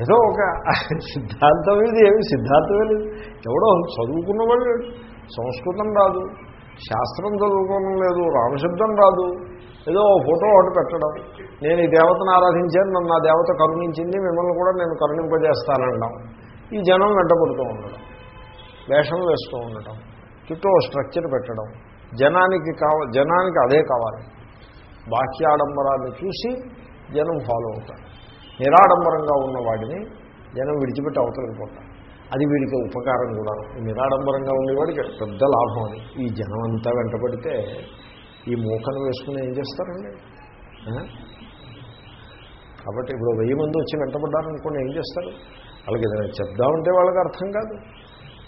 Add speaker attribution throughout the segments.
Speaker 1: ఏదో ఒక సిద్ధాంతం ఇది ఏమి సిద్ధాంతమే లేదు. ఎవడో చదువుకున్న వాళ్ళు సంస్కృతం రాదు. శాస్త్రం చదువుకోవడం లేదు. రామశబ్దం రాదు. ఏదో ఫోటో ఒకటి పెట్టడం. నేను ఈ దేవతను ఆరాధించాను నన్ను ఆ దేవత కరుణించింది మిమ్మల్ని కూడా నేను కరుణింపజేస్తానడం ఈ జనం వెంటబడుతూ ఉండడం. వేషం వేస్తూ ఉండటం చుట్టూ స్ట్రక్చర్ పెట్టడం. జనానికి కావ జనానికి అదే కావాలి. బాహ్యాడంబరాన్ని చూసి జనం ఫాలో అవుతారు. నిరాడంబరంగా ఉన్న వాడిని జనం విడిచిపెట్టి అవతలకి పోతారు. అది వీడికి ఉపకారం కూడా. నిరాడంబరంగా ఉండేవాడికి పెద్ద లాభం అని ఈ జనం అంతా వెంటబడితే ఈ మూకను వేసుకుని ఏం చేస్తారండి? కాబట్టి ఇప్పుడు వెయ్యి మంది వచ్చి వెంటబడ్డారనుకోండి ఏం చేస్తారు? వాళ్ళకి ఏదైనా చెప్దామంటే వాళ్ళకి అర్థం కాదు.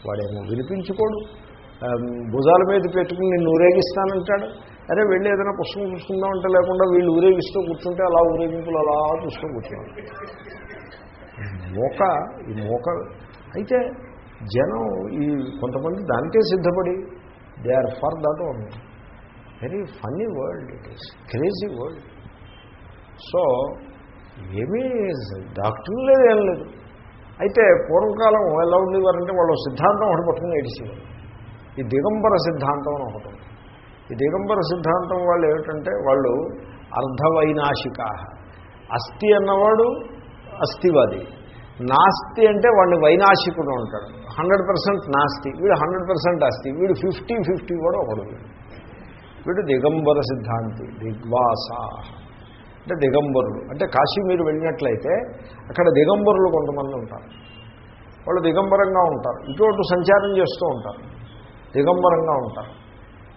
Speaker 1: వాడేమో వినిపించుకోడు. భుజాల మీద పెట్టుకుని నేను నూరేగిస్తానంటాడు. అరే వెళ్ళి ఏదైనా పుస్తకం చూసుకుందామంటే లేకుండా వీళ్ళు ఊరేగిస్తూ కూర్చుంటే అలా ఊరేగింపులు అలా చూస్తూ కూర్చున్నారు. మోక ఈ మోక అయితే జనం ఈ కొంతమంది దానికే సిద్ధపడి they are for that own very funny world it is crazy world so ఏమీ డాక్టర్ లేదు ఏం లేదు. అయితే పూర్వకాలం ఎలా ఉండేవారంటే వాళ్ళు సిద్ధాంతం ఒకటి పట్టుకుని ఏడిచేవారు. ఈ దిగంబర సిద్ధాంతం అని ఒకటి ఉంది. ఈ దిగంబర సిద్ధాంతం వాళ్ళు ఏమిటంటే వాళ్ళు అర్ధవైనాశిక అస్థి అన్నవాడు అస్థివాది. నాస్తి అంటే వాడిని వైనాశికుడు అంటాడు హండ్రెడ్ పర్సెంట్ నాస్తి వీడు హండ్రెడ్ పర్సెంట్ అస్థి వీడు ఫిఫ్టీ ఫిఫ్టీ కూడా ఒకడు వీడు. వీడు దిగంబర సిద్ధాంతి దిగ్వాస. అంటే దిగంబరులు అంటే కాశీ మీరు వెళ్ళినట్లయితే అక్కడ దిగంబరులు కొంతమంది ఉంటారు. వాళ్ళు దిగంబరంగా ఉంటారు. ఇటువంటి సంచారం చేస్తూ ఉంటారు. దిగంబరంగా ఉంటారు.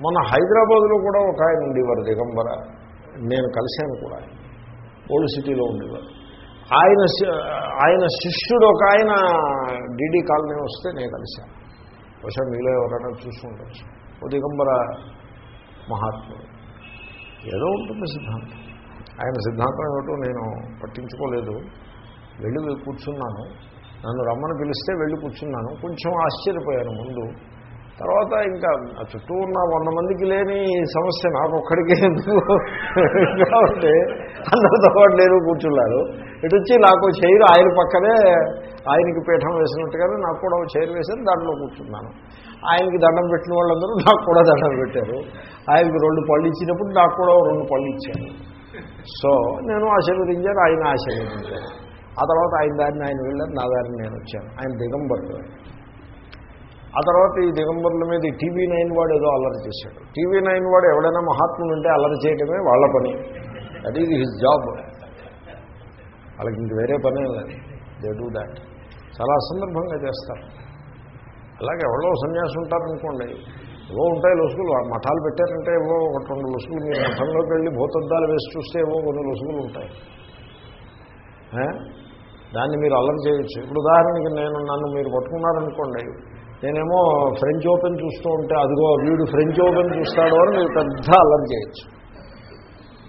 Speaker 1: మన హైదరాబాద్లో కూడా ఒక ఆయన ఉండేవారు దిగంబర. నేను కలిశాను కూడా. ఓల్డ్ సిటీలో ఉండేవారు. ఆయన ఆయన శిష్యుడు ఒక ఆయన డీడీ కాలనీ వస్తే నేను కలిశాను. బహుశా మీలో ఎవరైనా చూసుకుంటారు ఓ దిగంబర మహాత్ముడు. ఏదో ఉంటుంది సిద్ధాంతం. ఆయన సిద్ధాంతం ఏమిటో నేను పట్టించుకోలేదు. వెళ్ళి కూర్చున్నాను. నన్ను రమ్మని పిలిస్తే వెళ్ళి కూర్చున్నాను. కొంచెం ఆశ్చర్యపోయాను ముందు. తర్వాత ఇంకా చుట్టూ ఉన్న వంద మందికి లేని సమస్య నాకు ఒక్కడికే ఎందుకు? కాబట్టి అందరితో పాటు నేను కూర్చున్నారు ఇటు వచ్చి నాకు చైర్ ఆయన పక్కనే ఆయనకి పీఠం వేసినట్టుగానే నాకు కూడా ఒక చైర్ వేశారు దాంట్లో కూర్చున్నాను. ఆయనకి దండం పెట్టిన వాళ్ళందరూ నాకు కూడా దండం పెట్టారు. ఆయనకి రెండు పళ్ళు ఇచ్చినప్పుడు నాకు కూడా రెండు పళ్ళు ఇచ్చారు. సో నేను ఆశీర్వదించాను ఆయన ఆశీర్వదించాను ఆ తర్వాత ఆయన దారిని ఆయన వెళ్ళారు నా దారిని నేను వచ్చాను. ఆయన దిగంబరుడు ఆ తర్వాత ఈ దిగంబరుల మీద టీవీ నైన్ వాడు ఏదో అల్లరి చేశాడు. టీవీ నైన్ వాడు ఎవడైనా మహాత్ములు ఉంటే అల్లరి చేయడమే వాళ్ళ పని. దట్ ఈజ్ హిజ్ జాబ్ వాళ్ళకి ఇంక వేరే పనే లేదు దే డూ దాట్ చాలా అసందర్భంగా చేస్తారు. అలాగే ఎవరో సన్యాసం ఉంటారనుకోండి ఏవో ఉంటాయి లొసుగులు. మఠాలు పెట్టారంటే ఏవో ఒక రెండు లొసుగులు. మీరు మఠంలోకి వెళ్ళి భూతద్దాలు వేసి చూస్తే ఏవో కొన్ని లొసుగులు ఉంటాయి. దాన్ని మీరు అల్లరి చేయొచ్చు. ఇప్పుడు ఉదాహరణకి నేను నన్ను మీరు పట్టుకున్నారనుకోండి నేనేమో ఫ్రెంచ్ ఓపెన్ చూస్తూ ఉంటే అదిగో వీడు ఫ్రెంచ్ ఓపెన్ చూస్తాడు అని మీరు పెద్ద అల్లరి చేయొచ్చు.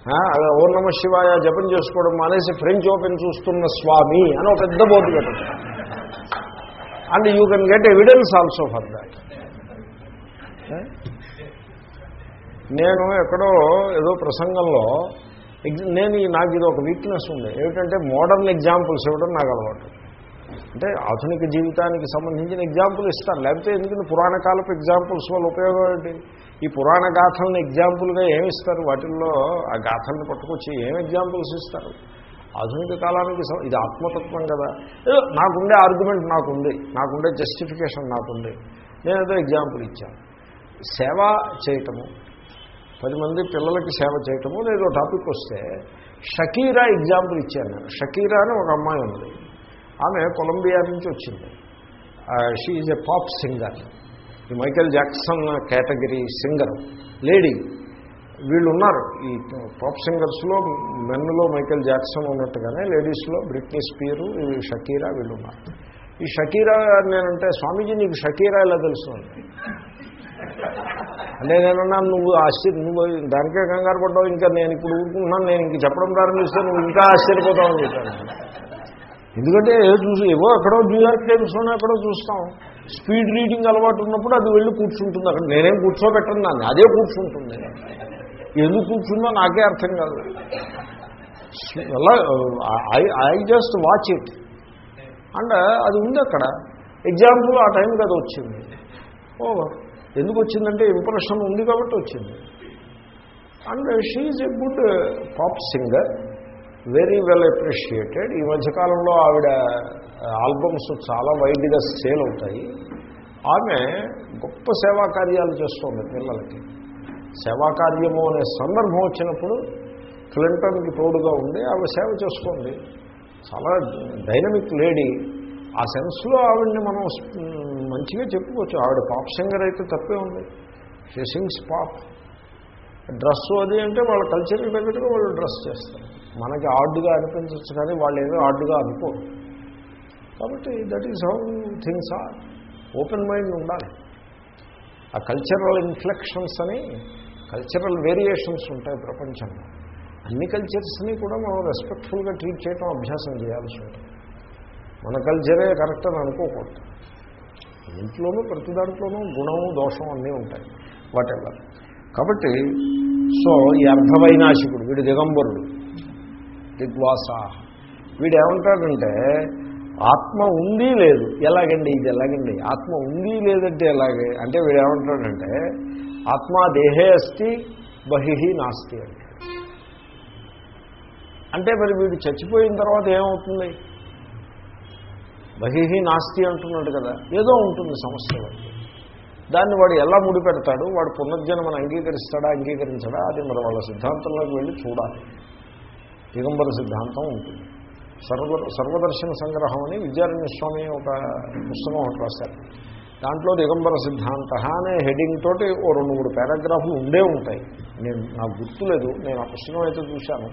Speaker 1: ఆ, అదే నమ శివాయ జపం చేసుకోవడం మానేసి ఫ్రెంచ్ ఓపెన్ చూస్తున్న స్వామి అని ఒక పెద్ద బోర్డు పెట్టచ్చు. And you can get evidence also for that నేను ఎక్కడో ఏదో ప్రసంగంలో నేను నాకు ఇది ఒక వీక్నెస్ ఉంది. ఏమిటంటే మోడర్న్ ఎగ్జాంపుల్స్ ఇవ్వడం నాకు అలవాటు. అంటే ఆధునిక జీవితానికి సంబంధించిన ఎగ్జాంపుల్ ఇస్తారు. లేకపోతే ఎందుకంటే పురాణ కాలపు ఎగ్జాంపుల్స్ వల్ల ఉపయోగం ఏంటి? ఈ పురాణ గాథలను ఎగ్జాంపుల్గా ఏమిస్తారు వాటిల్లో ఆ గాథలను పట్టుకొచ్చి ఏం ఎగ్జాంపుల్స్ ఇస్తారు? ఆధునిక కాలానికి ఇది ఆత్మతత్వం కదా. ఏదో నాకుండే ఆర్గ్యుమెంట్ నాకుంది. నాకుండే జస్టిఫికేషన్ నాకుంది. నేను ఏదో ఎగ్జాంపుల్ ఇచ్చాను. సేవ చేయటము. పది మంది పిల్లలకి సేవ చేయటము. లేదో టాపిక్ వస్తే షకీరా ఎగ్జాంపుల్ ఇచ్చాను. నేను షకీరా అని ఒక అమ్మాయి ఉంది. ఆమె కొలంబియా నుంచి వచ్చింది. She is a pop singer ఈ Michael Jackson category singer lady. వీళ్ళు ఉన్నారు. ఈ పాప్ సింగర్స్లో మెన్లో మైకేల్ జాక్సన్ ఉన్నట్టుగానే లేడీస్లో బ్రిట్నీ స్పీరు షకీరా వీళ్ళు ఉన్నారు. ఈ షకీరా నేనంటే స్వామీజీ నీకు షకీరా ఎలా తెలుసు? అంటే అంటే నేనన్నా నువ్వు ఆశ్చర్య నువ్వు దానికే కంగారు పడ్డావు. ఇంకా నేను ఇప్పుడు ఊరుకుంటున్నాను. నేను ఇంక చెప్పడం ప్రారంభిస్తే నువ్వు ఇంకా ఆశ్చర్యపోతావు అని చెప్పాను. ఎందుకంటే ఏదో చూసి ఏవో ఎక్కడో న్యూయార్క్ టైమ్స్లోనే ఎక్కడో చూస్తాం. స్పీడ్ రీడింగ్ అలవాటు ఉన్నప్పుడు అది వెళ్ళి కూర్చుంటుంది. అక్కడ నేనేం కూర్చోబెట్టను దాన్ని అదే కూర్చుంటుంది. ఎందుకు కూర్చుందో నాకే అర్థం కాదు. అలా I I just watch it and అది ఉంది అక్కడ. ఎగ్జాంపుల్ ఆ టైం కదా వచ్చింది. ఓ ఎందుకు వచ్చిందంటే ఇంప్రెషన్ ఉంది కాబట్టి వచ్చింది. And she's a good pop singer very well appreciated. ఈ మధ్యకాలంలో ఆవిడ ఆల్బమ్స్ చాలా వైడ్గా సేల్ అవుతాయి. ఆమె గొప్ప సేవా కార్యాలు చేస్తుంది పిల్లలకి. సేవా కార్యము అనే సందర్భం వచ్చినప్పుడు క్లింటన్కి తోడుగా ఉండి ఆమె సేవ చేసుకోండి చాలా డైనమిక్ లేడీ. ఆ సెన్స్లో ఆవిడని మనం మంచిగా చెప్పుకోవచ్చు. ఆవిడ పాప్ సింగర్ అయితే తప్పే ఉంది. She sings pop. డ్రెస్ అది అంటే వాళ్ళ కల్చర్కి తగ్గట్టుగా వాళ్ళు డ్రెస్ చేస్తారు. మనకి ఆర్డ్గా అనిపించవచ్చు కానీ వాళ్ళు ఏదో ఆర్డ్గా అనుకోరు. కాబట్టి that is how things are open mind ఉండాలి. ఆ కల్చరల్ ఇన్ఫ్లెక్షన్స్ అని కల్చరల్ వేరియేషన్స్ ఉంటాయి ప్రపంచంలో. అన్ని కల్చర్స్ని కూడా మనం రెస్పెక్ట్ఫుల్గా ట్రీట్ చేయడం అభ్యాసం చేయాల్సి ఉంటుంది. మన కల్చరే కరెక్ట్ అని అనుకోకూడదు. ఇంట్లోనూ ప్రతి దాంట్లోనూ గుణము దోషం అన్నీ ఉంటాయి. వాటెవర్ కాబట్టి సో ఈ అర్ధవైనాశికుడు వీడు దిగంబరుడు. దిగ్వాసా వీడు ఏమంటాడంటే ఆత్మ ఉంది లేదు. ఎలాగండి? ఇది ఎలాగండి? ఆత్మ ఉంది లేదంటే ఎలాగే? అంటే వీడు ఏమంటాడంటే ఆత్మ దేహే అస్తి బహిహి నాస్తి అంటే అంటే మరి వీడు చచ్చిపోయిన తర్వాత ఏమవుతుంది? బహిహి నాస్తి అంటున్నాడు కదా. ఏదో ఉంటుంది సమస్య వాడికి. దాన్ని వాడు ఎలా ముడిపెడతాడు? వాడు పునర్జన్మను అంగీకరిస్తాడా అంగీకరించడా? అది మరి వాళ్ళ సిద్ధాంతంలోకి వెళ్ళి చూడాలి. దిగంబర సిద్ధాంతం ఉంటుంది. సర్వ సర్వదర్శన సంగ్రహం అని విద్యారణ్య స్వామి ఒక పుస్తకం ఒకటి రాశారు. దాంట్లో దిగంబర సిద్ధాంత అనే హెడింగ్ తోటి ఓ రెండు మూడు పారాగ్రాఫ్లు ఉండే ఉంటాయి. నేను నాకు గుర్తులేదు నేను ఆ పుస్తకం అయితే చూశాను.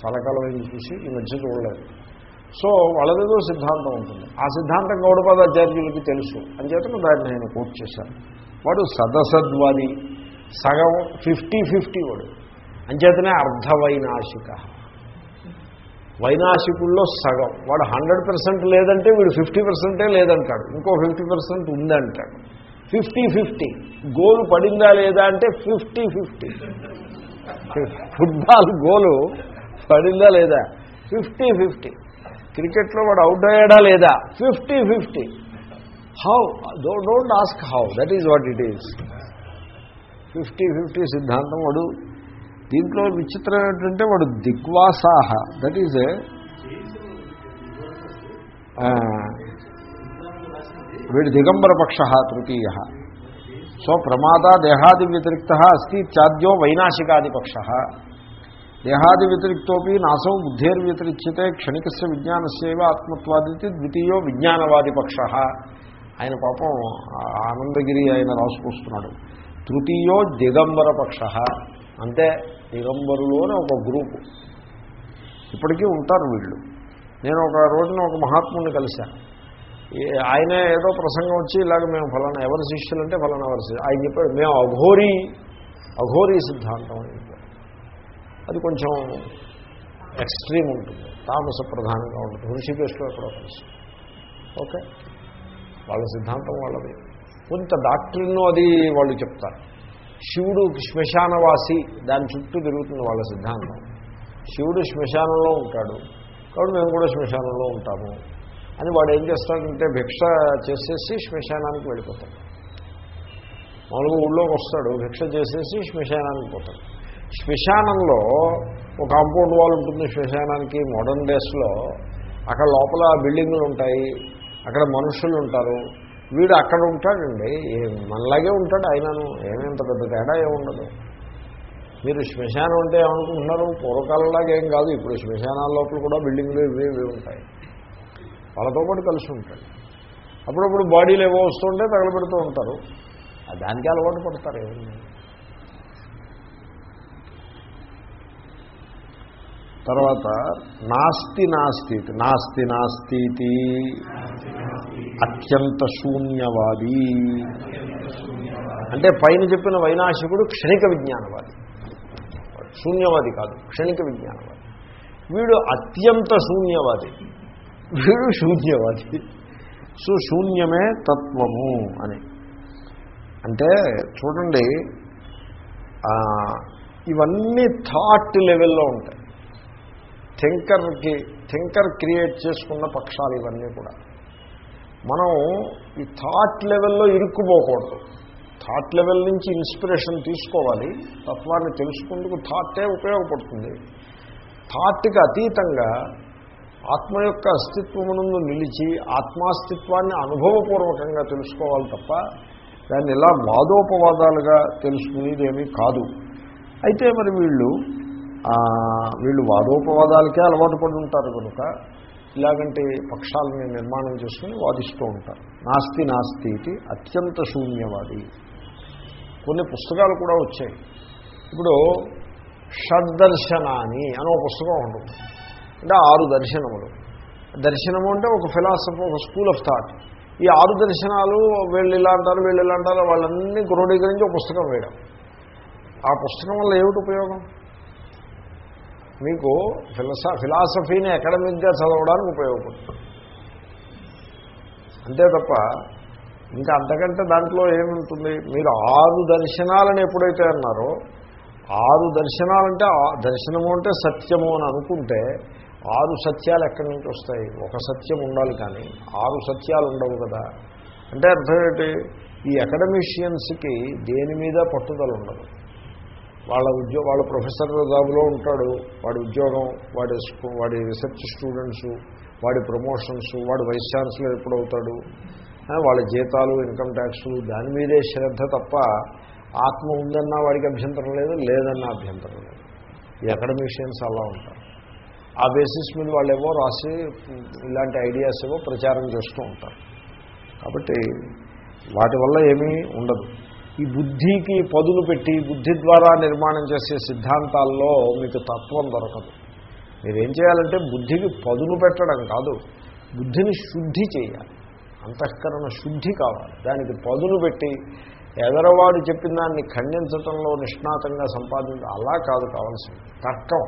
Speaker 1: చాలా కాలం అయింది చూసి ఈ మధ్య చూడలేదు. సో వాళ్ళదేదో సిద్ధాంతం ఉంటుంది. ఆ సిద్ధాంతం గౌడపాదాచార్యులకి తెలుసు. అంచేతను దాన్ని నేను కోట్ చేశాను వాడు సదసద్వాది సగం ఫిఫ్టీ ఫిఫ్టీ వాడు. అంచేతనే అర్ధవైనాశిక. వైనాశికుల్లో సగం. వాడు హండ్రెడ్ పర్సెంట్ లేదంటే వీడు ఫిఫ్టీ పర్సెంటే లేదంటాడు. ఇంకో ఫిఫ్టీ పర్సెంట్ ఉందంటాడు. Fifty fifty. గోలు పడిందా లేదా అంటే ఫిఫ్టీ ఫిఫ్టీ. ఫుట్బాల్ గోలు పడిందా లేదా? Fifty fifty. క్రికెట్లో వాడు అవుట్ అయ్యాడా లేదా? Fifty fifty. How don't ask how that is what it is fifty fifty సిద్ధాంతం వాడు దీంట్లో విచిత్రం ఏంటంటే వాడు దిగ్వాసాహ. దట్ ఈజ్ వీడు దిగంబర పక్ష తృతీయ. సో ప్రమాద దేహాది వ్యతిరిక్త అస్తి చాద్యో వైనాశికాది పక్ష. దేహాది వ్యతిరిక్తోపి నాసౌ బుద్ధేర్వ్యతిరిచ్యతే క్షణికస్య విజ్ఞానస్యవ ఆత్మత్వాదితి ద్వితీయో విజ్ఞానవాది పక్ష. ఆయన పాపం ఆనందగిరి ఆయన రాసుకొస్తున్నాడు. తృతీయో దిగంబర పక్ష అంటే దిగంబరులోని ఒక గ్రూపు. ఇప్పటికీ ఉంటారు వీళ్ళు. నేను ఒక రోజున ఒక మహాత్ముని కలిశాను. ఆయన ఏదో ప్రసంగం వచ్చి ఇలాగ మేము ఫలానా ఎవరి శిష్యులు అంటే ఫలానా ఎవరి శిష్యులు. ఆయన చెప్పాడు మేము అఘోరీ అఘోరీ సిద్ధాంతం అని అది కొంచెం ఎక్స్ట్రీమ్ ఉంటుంది. తామస ప్రధానంగా ఉంటుంది. ఋషికేశ్లో ఎక్కడో కలిసి ఓకే? వాళ్ళ సిద్ధాంతం వాళ్ళది. కొంత డాక్టరీను అది వాళ్ళు చెప్తారు. శివుడు శ్మశానవాసి దాని చుట్టూ తిరుగుతుంది వాళ్ళ సిద్ధాంతం. శివుడు శ్మశానంలో ఉంటాడు కాబట్టి మేము కూడా శ్మశానంలో ఉంటాము. అని వాడు ఏం చేస్తాడంటే భిక్ష చేసేసి శ్మశానానికి వెళ్ళిపోతాడు. మామూలుగా ఊళ్ళోకి వస్తాడు భిక్ష చేసేసి శ్మశానానికి పోతాడు. శ్మశానంలో ఒక కాంపౌండ్ వాల్ ఉంటుంది శ్మశానానికి మోడర్న్ డేస్లో. అక్కడ లోపల బిల్డింగులు ఉంటాయి అక్కడ మనుషులు ఉంటారు. వీడు అక్కడ ఉంటాడండి. మనలాగే ఉంటాడు ఆయనను. ఏమేంత పెద్ద తేడా ఏముండదు మీరు శ్మశానం అంటే ఏమనుకుంటున్నారు? పూర్వకాలంలాగా ఏం కాదు. ఇప్పుడు శ్మశానాల లోపల కూడా బిల్డింగ్లు ఇవి ఇవి ఉంటాయి. వాళ్ళతో పాటు కలిసి ఉంటాడు. అప్పుడప్పుడు బాడీలు ఏవో వస్తుంటే తగలబెడుతూ ఉంటారు. దానికి అలవాటు పడతారు ఏమన్నా. తర్వాత నాస్తి నాస్తి నాస్తి నాస్తి అత్యంత శూన్యవాది అంటే పైన చెప్పిన వైనాశికుడు క్షణిక విజ్ఞానవాది. శూన్యవాది కాదు క్షణిక విజ్ఞానవాది. వీడు అత్యంత శూన్యవాది వీడు శూన్యవాది. సో శూన్యమే తత్వము అని. అంటే చూడండి ఇవన్నీ థాట్ లెవెల్లో ఉంటాయి. థింకర్కి థింకర్ క్రియేట్ చేసుకున్న పక్షాలు ఇవన్నీ కూడా. మనం ఈ థాట్ లెవెల్లో ఇరుక్కుపోకూడదు. థాట్ లెవెల్ నుంచి ఇన్స్పిరేషన్ తీసుకోవాలి. తత్వాన్ని తెలుసుకుందుకు థాటే ఉపయోగపడుతుంది. థాట్కి అతీతంగా ఆత్మ యొక్క అస్తిత్వమునందు నిలిచి ఆత్మాస్తిత్వాన్ని అనుభవపూర్వకంగా తెలుసుకోవాలి తప్ప దాన్ని ఇలా వాదోపవాదాలుగా తెలుసుకునేదేమీ కాదు. అయితే మరి వీళ్ళు వీళ్ళు వాదోపవాదాలకే అలవాటు పడి ఉంటారు కనుక ఇలాగంటి పక్షాలని నిర్మాణం చేసుకుని వాదిస్తూ ఉంటారు. నాస్తి నాస్తి ఇది అత్యంత శూన్యవాది. కొన్ని పుస్తకాలు కూడా వచ్చాయి. ఇప్పుడు షడ్దర్శనాని అని ఒక పుస్తకం ఉంటుంది. అంటే ఆరు దర్శనములు. దర్శనము అంటే ఒక ఫిలాసఫీ ఒక స్కూల్ ఆఫ్ థాట్. ఈ ఆరు దర్శనాలు వీళ్ళు ఇలా అంటారు వీళ్ళు ఇలా అంటారు వాళ్ళన్నీ క్రోడీకరించి ఒక పుస్తకం వేయడం. ఆ పుస్తకం వల్ల ఏమిటి ఉపయోగం? మీకు ఫిలసా ఫిలాసఫీని అకాడమిక్గా చదవడానికి ఉపయోగపడుతుంది. అంతే తప్ప ఇంకా అంతకంటే దాంట్లో ఏముంటుంది? మీరు ఆరు దర్శనాలని ఎప్పుడైతే అన్నారో ఆరు దర్శనాలంటే ఆ- దర్శనము అంటే సత్యము అని అనుకుంటే ఆరు సత్యాలు ఎక్కడి నుంచి వస్తాయి? ఒక సత్యం ఉండాలి కానీ ఆరు సత్యాలు ఉండవు కదా. అంటే అర్థం ఏంటి? ఈ అకాడమిషియన్స్కి దేని మీద పట్టుదల ఉండదు. వాళ్ళ ఉద్యోగ వాళ్ళ ప్రొఫెసర్ జాబులో ఉంటాడు. వాడి ఉద్యోగం వాడి వాడి రీసెర్చ్ స్టూడెంట్స్ వాడి ప్రమోషన్స్ వాడి వైస్ ఛాన్సలర్ ఎప్పుడవుతాడు. వాళ్ళ జీతాలు ఇన్కమ్ ట్యాక్స్ దాని మీదే శ్రద్ధ తప్ప ఆత్మ ఉందన్నా వాడికి అభ్యంతరం లేదు లేదన్నా అభ్యంతరం లేదు. ఈ అకాడమిషియన్స్ అలా ఉంటారు. ఆ బేసిస్ మీద వాళ్ళు ఏవో రాసి ఇలాంటి ఐడియాస్ ఏవో ప్రచారం చేస్తూ ఉంటారు. కాబట్టి వాటి వల్ల ఏమీ ఉండదు. ఈ బుద్ధికి పదులు పెట్టి బుద్ధి ద్వారా నిర్మాణం చేసే సిద్ధాంతాల్లో మీకు తత్వం దొరకదు. మీరేం చేయాలంటే బుద్ధికి పదులు పెట్టడం కాదు బుద్ధిని శుద్ధి చేయాలి. అంతఃకరణ శుద్ధి కావాలి. దానికి పదులు పెట్టి ఎదరవాడు చెప్పిన దాన్ని ఖండించటంలో నిష్ణాతంగా సంపాదించ అలా కాదు కావాల్సింది. తర్కం.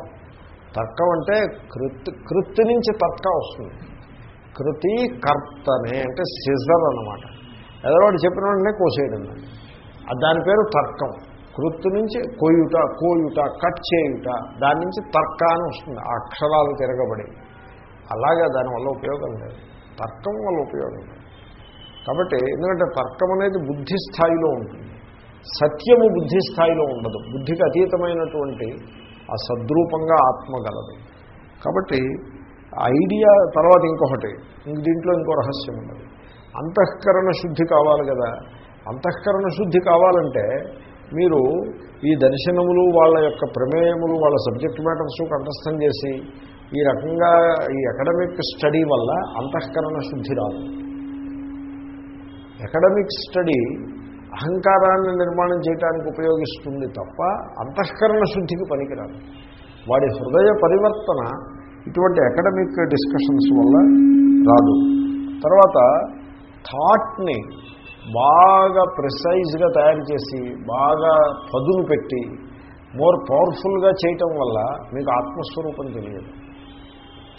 Speaker 1: తర్కం అంటే కృత్ కృత్తి నుంచి తర్కం వస్తుంది. కృతి కర్తనే అంటే సిజర్ అన్నమాట. ఎదరవాడు చెప్పిన వెంటనే కోసేయడం దాన్ని దాని పేరు తర్కం. కృత్తు నుంచి కోయుట కోయుట కట్ చేయుట దాని నుంచి తర్క అని వస్తుంది. ఆ అక్షరాలు తిరగబడి. అలాగా దానివల్ల ఉపయోగం లేదు. తర్కం వల్ల ఉపయోగం లేదు. కాబట్టి ఎందుకంటే తర్కం అనేది బుద్ధి స్థాయిలో ఉంటుంది. సత్యము బుద్ధి స్థాయిలో ఉండదు. బుద్ధికి అతీతమైనటువంటి ఆ సద్రూపంగా ఆత్మ గలదు. కాబట్టి ఐడియా తర్వాత ఇంకొకటి. ఇంక దీంట్లో ఇంకో రహస్యం ఉన్నది. అంతఃకరణ శుద్ధి కావాలి కదా. అంతఃకరణ శుద్ధి కావాలంటే మీరు ఈ దర్శనములు వాళ్ళ యొక్క ప్రమేయములు వాళ్ళ సబ్జెక్ట్ మ్యాటర్స్ కంఠస్థం చేసి ఈ రకంగా ఈ అకాడమిక్ స్టడీ వల్ల అంతఃకరణ శుద్ధి రాదు. అకాడమిక్ స్టడీ అహంకారాన్ని నిర్మాణం చేయడానికి ఉపయోగిస్తుంది తప్ప అంతఃకరణ శుద్ధికి పనికిరాదు. వాడి హృదయ పరివర్తన ఇటువంటి అకాడమిక్ డిస్కషన్స్ వల్ల రాదు. తర్వాత థాట్ని బాగా ప్రిసైజ్గా తయారు చేసి బాగా పదును పెట్టి మోర్ పవర్ఫుల్గా చేయటం వల్ల మీకు ఆత్మస్వరూపం తెలియదు.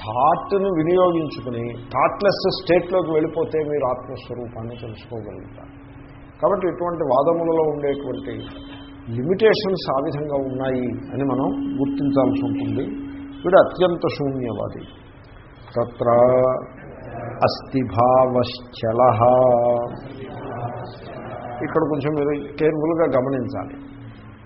Speaker 1: థాట్ను వినియోగించుకుని థాట్లెస్ స్టేట్లోకి వెళ్ళిపోతే మీరు ఆత్మస్వరూపాన్ని తెలుసుకోగలుగుతారు. కాబట్టి ఇటువంటి వాదములలో ఉండేటువంటి లిమిటేషన్స్ ఆ విధంగా ఉన్నాయి అని మనం గుర్తించాల్సి ఉంటుంది. వీడు అత్యంత శూన్యవాది. తత్ర అస్థిభావశ్చల. ఇక్కడ కొంచెం మీరు కేర్ఫుల్గా గమనించాలి.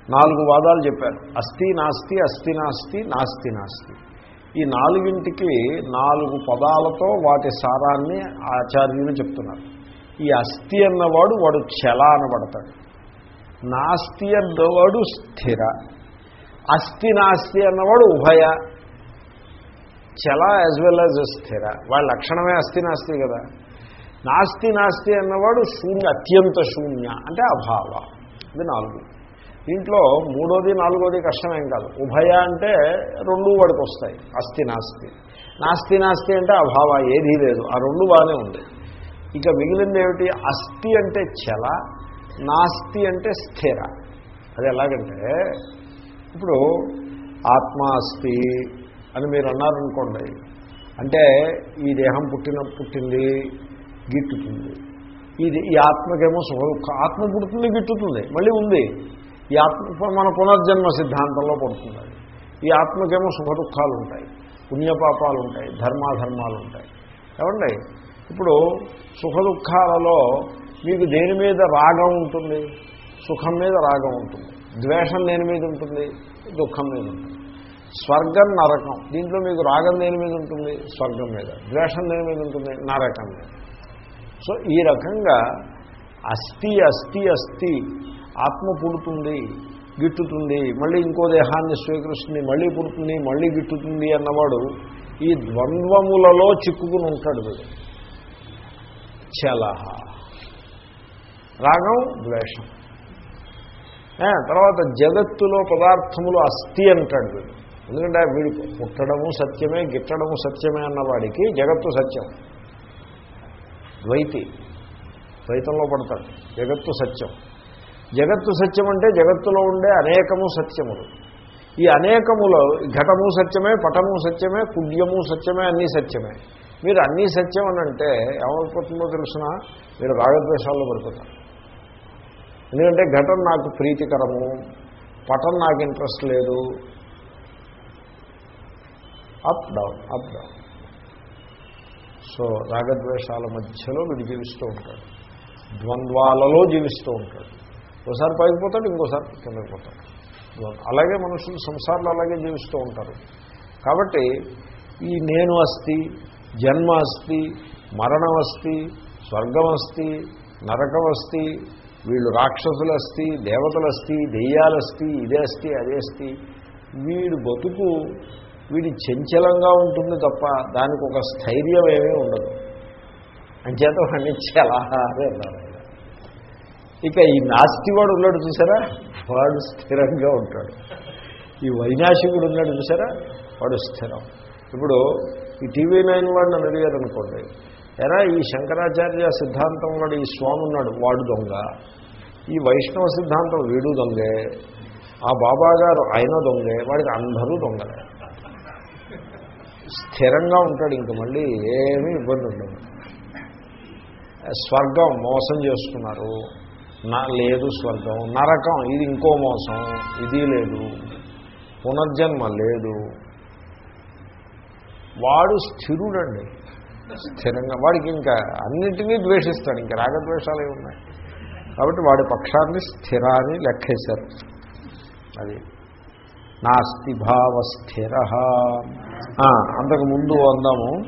Speaker 1: నాలుగు వాదాలు చెప్పారు. అస్థి నాస్తి అస్థి నాస్తి నాస్తి నాస్తి. ఈ నాలుగింటికి నాలుగు పదాలతో వాటి సారాన్ని ఆచార్యులు చెప్తున్నారు. ఈ అస్థి అన్నవాడు వాడు చల అనబడతాడు. నాస్తి అన్నవాడు స్థిర. అస్థి నాస్తి అన్నవాడు ఉభయ. చల యాజ్ వెల్ యాజ్ స్థిర. వాళ్ళ లక్షణమే అస్థి నాస్తి కదా. నాస్తి నాస్తి అన్నవాడు శూన్య అత్యంత శూన్య అంటే అభావ. ఇది నాలుగు. దీంట్లో మూడోది నాలుగోది కష్టమేం కాదు. ఉభయ అంటే రెండు వాడికి వస్తాయి అస్థి నాస్తి. నాస్తి నాస్తి అంటే అభావ ఏదీ లేదు. ఆ రెండు బాగానే ఉంది. ఇక మిగిలింది ఏమిటి? అస్థి అంటే చల నాస్తి అంటే స్థిర. అది ఎలాగంటే ఇప్పుడు ఆత్మాస్తి అని మీరు అన్నారనుకోండి అంటే ఈ దేహం పుట్టిన పుట్టింది గిట్టుతుంది. ఇది ఈ ఆత్మకేమో సుఖ. దుఃఖ ఆత్మ పుడుతుంది గిట్టుతుంది. మళ్ళీ ఉంది. ఈ ఆత్మ మన పునర్జన్మ సిద్ధాంతంలో పడుతుంది. ఈ ఆత్మకేమో సుఖ దుఃఖాలు ఉంటాయి పుణ్యపాపాలు ఉంటాయి ధర్మాధర్మాలు ఉంటాయి ఏమండి? ఇప్పుడు సుఖ దుఃఖాలలో మీకు దేని మీద రాగం ఉంటుంది? సుఖం మీద రాగం ఉంటుంది. ద్వేషం దేని మీద ఉంటుంది? దుఃఖం మీద ఉంటుంది. స్వర్గం నరకం. దీంట్లో మీకు రాగం దేని మీద ఉంటుంది? స్వర్గం మీద. ద్వేషం దేని మీద ఉంటుంది? నరకం మీద. సో ఈ రకంగా అస్థి అస్థి అస్థి ఆత్మ పుడుతుంది గిట్టుతుంది మళ్ళీ ఇంకో దేహాన్ని స్వీకరిస్తుంది మళ్ళీ పుడుతుంది మళ్ళీ గిట్టుతుంది అన్నవాడు ఈ ద్వంద్వములలో చిక్కుకుని ఉంటాడు వీడు. చలహ. రాగం ద్వేషం. తర్వాత జగత్తులో పదార్థములు అస్థి అంటాడు వీడు. ఎందుకంటే వీడు పుట్టడము సత్యమే గిట్టడము సత్యమే అన్నవాడికి జగత్తు సత్యం. ద్వైతి. ద్వైతంలో పడతాడు. జగత్తు సత్యం. జగత్తు సత్యం అంటే జగత్తులో ఉండే అనేకము సత్యములు. ఈ అనేకములో ఘటము సత్యమే పటము సత్యమే కుడ్యము సత్యమే అన్నీ సత్యమే. మీరు అన్నీ సత్యం అని అంటే ఏమైపోతుందో తెలిసిన? మీరు రాగద్వేషాల్లో పడిపోతారు. ఎందుకంటే ఘటన నాకు ప్రీతికరము పటం నాకు ఇంట్రెస్ట్ లేదు. Up down up down so రాగద్వేషాల మధ్యలో వీడు జీవిస్తూ ఉంటాడు. ద్వంద్వాలలో జీవిస్తూ ఉంటాడు. ఒకసారి పైకి పోతాడు ఇంకోసారి కిందకి పోతాడు. అలాగే మనుషులు సంసారాలు అలాగే జీవిస్తూ ఉంటారు. కాబట్టి ఈ నేను అస్తి జన్మ అస్తి మరణం అస్తి స్వర్గం అస్తి నరకం అస్తి వీళ్ళు రాక్షసులు అస్తి దేవతలు అస్తి దెయ్యాలు అస్తి ఇదే అస్తి అదే అస్తి వీడు బతుకు వీడి చంచలంగా ఉంటుంది తప్ప దానికి ఒక స్థైర్యం ఏమీ ఉండదు. అంచేత వాడిని చాలా అదే అన్నారు ఇక ఈ నాస్తివాడు ఉన్నాడు చూసారా? వాడు స్థిరంగా ఉంటాడు. ఈ వైనాశికుడు ఉన్నాడు చూసారా? వాడు స్థిరం. ఇప్పుడు ఈ టీవీ నైన్ వాడు నన్ను అడిగారు అనుకోండి ఎరా ఈ శంకరాచార్య సిద్ధాంతం వాడు ఈ స్వామి ఉన్నాడు వాడు దొంగ. ఈ వైష్ణవ సిద్ధాంతం వీడు దొంగే. ఆ బాబా గారు ఆయన దొంగే వాడికి అందరూ దొంగలే. స్థిరంగా ఉంటాడు ఇంక మళ్ళీ ఏమీ ఇబ్బంది ఉండదు. స్వర్గం మోసం చేసుకున్నారు. నా లేదు స్వర్గం నరకం ఇది ఇంకో మోసం ఇది లేదు పునర్జన్మ లేదు. వాడు స్థిరుడండి స్థిరంగా వాడికి ఇంకా అన్నింటినీ ద్వేషిస్తాడు ఇంకా రాగద్వేషాలు ఉన్నాయి కాబట్టి వాడి పక్షాన్ని స్థిరాన్ని లెక్కేశారు. అది నాస్తి భావ స్థిర. అంతకు ముందు అందాము.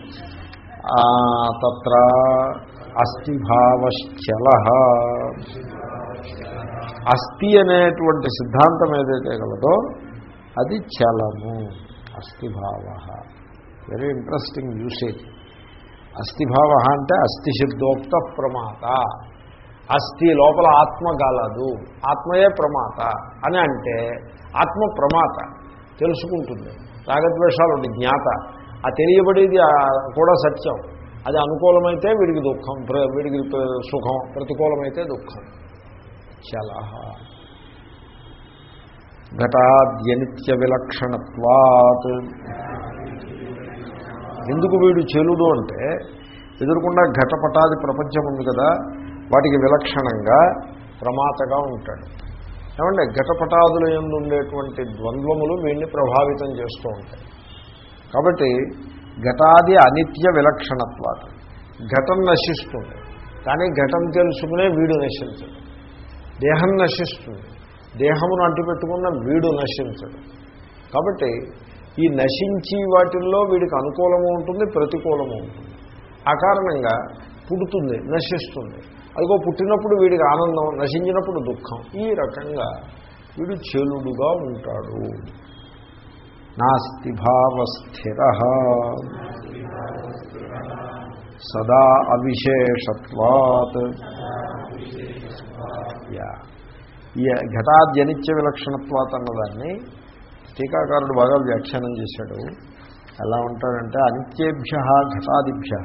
Speaker 1: ఆ, తత్ర అస్థి అస్థి అనేటువంటి సిద్ధాంతం ఏదైతే కలదో అది చలము. అస్థిభావ వెరీ ఇంట్రెస్టింగ్ యూసేజ్ అస్థిభావ అంటే అస్థిశబ్దోక్త ప్రమాత అస్థి లోపల ఆత్మ కాలదు ఆత్మయే ప్రమాత అని అంటే ఆత్మ ప్రమాత తెలుసుకుంటుంది. రాగద్వేషాలు ఉంటాయి జ్ఞాత. ఆ తెలియబడేది కూడా సత్యం. అది అనుకూలమైతే వీడికి దుఃఖం ప్ర- వీడికి ప్ర- సుఖం ప్రతికూలమైతే దుఃఖం. చలహ. ఘటాద్యనిత్య విలక్షణత్వాత్. ఎందుకు వీడు చెలుడు అంటే ఎదురుకుండా ఘటపటాది ప్రపంచం ఉంది కదా వాటికి విలక్షణంగా ప్రమాతగా ఉంటాడు. ఏమంటే ఘటపటాదుల ఎందు ఉండేటువంటి ద్వంద్వములు వీడిని ప్రభావితం చేస్తూ ఉంటాయి. కాబట్టి ఘటాది అనిత్య విలక్షణత్వాత ఘటం నశిస్తుంది. కానీ ఘటం తెలుసుకునే వీడు నశించడు. దేహం నశిస్తుంది. దేహమును అంటిపెట్టుకున్న వీడు నశించడు. కాబట్టి ఈ నశించి వాటిల్లో వీడికి అనుకూలము ఉంటుంది ప్రతికూలము ఉంటుంది. ఆ కారణంగా పుడుతుంది నశిస్తుంది. అదిగో పుట్టినప్పుడు వీడికి ఆనందం నశించినప్పుడు దుఃఖం. ఈ రకంగా వీడు చెలుడుగా ఉంటాడు. నాస్తి భావస్థిర సదా అవిశేషత్వాత్. యా. ఈ ఘటాద్యనిత్య విలక్షణత్వాత్ అన్నదాన్ని టీకాకారుడు బాగా వ్యాఖ్యానం చేశాడు. ఎలా ఉంటాడంటే అనిత్యేభ్య ఘటాదిభ్య